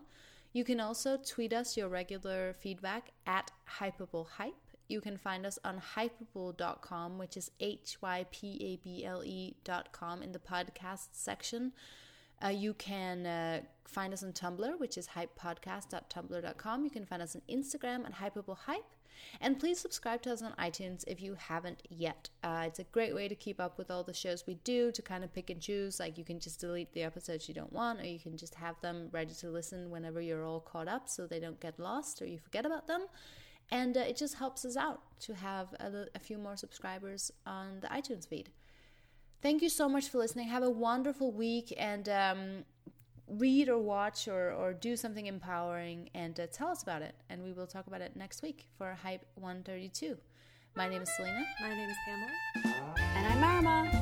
You can also tweet us your regular feedback at hypablehype you can find us on hypable.com, which is H Y P A B L E.com in the podcast section. Uh, you can uh, find us on Tumblr, which is hypepodcast.tumblr.com. You can find us on Instagram at hypablehype. And please subscribe to us on iTunes if you haven't yet. Uh, it's a great way to keep up with all the shows we do, to kind of pick and choose. Like you can just delete the episodes you don't want, or you can just have them ready to listen whenever you're all caught up so they don't get lost or you forget about them and uh, it just helps us out to have a, a, few more subscribers on the iTunes feed. Thank you so much for listening. Have a wonderful week and um, read or watch or, or do something empowering and uh, tell us about it. And we will talk about it next week for Hype 132. My name is Selena. My name is Pamela. And I'm Marama.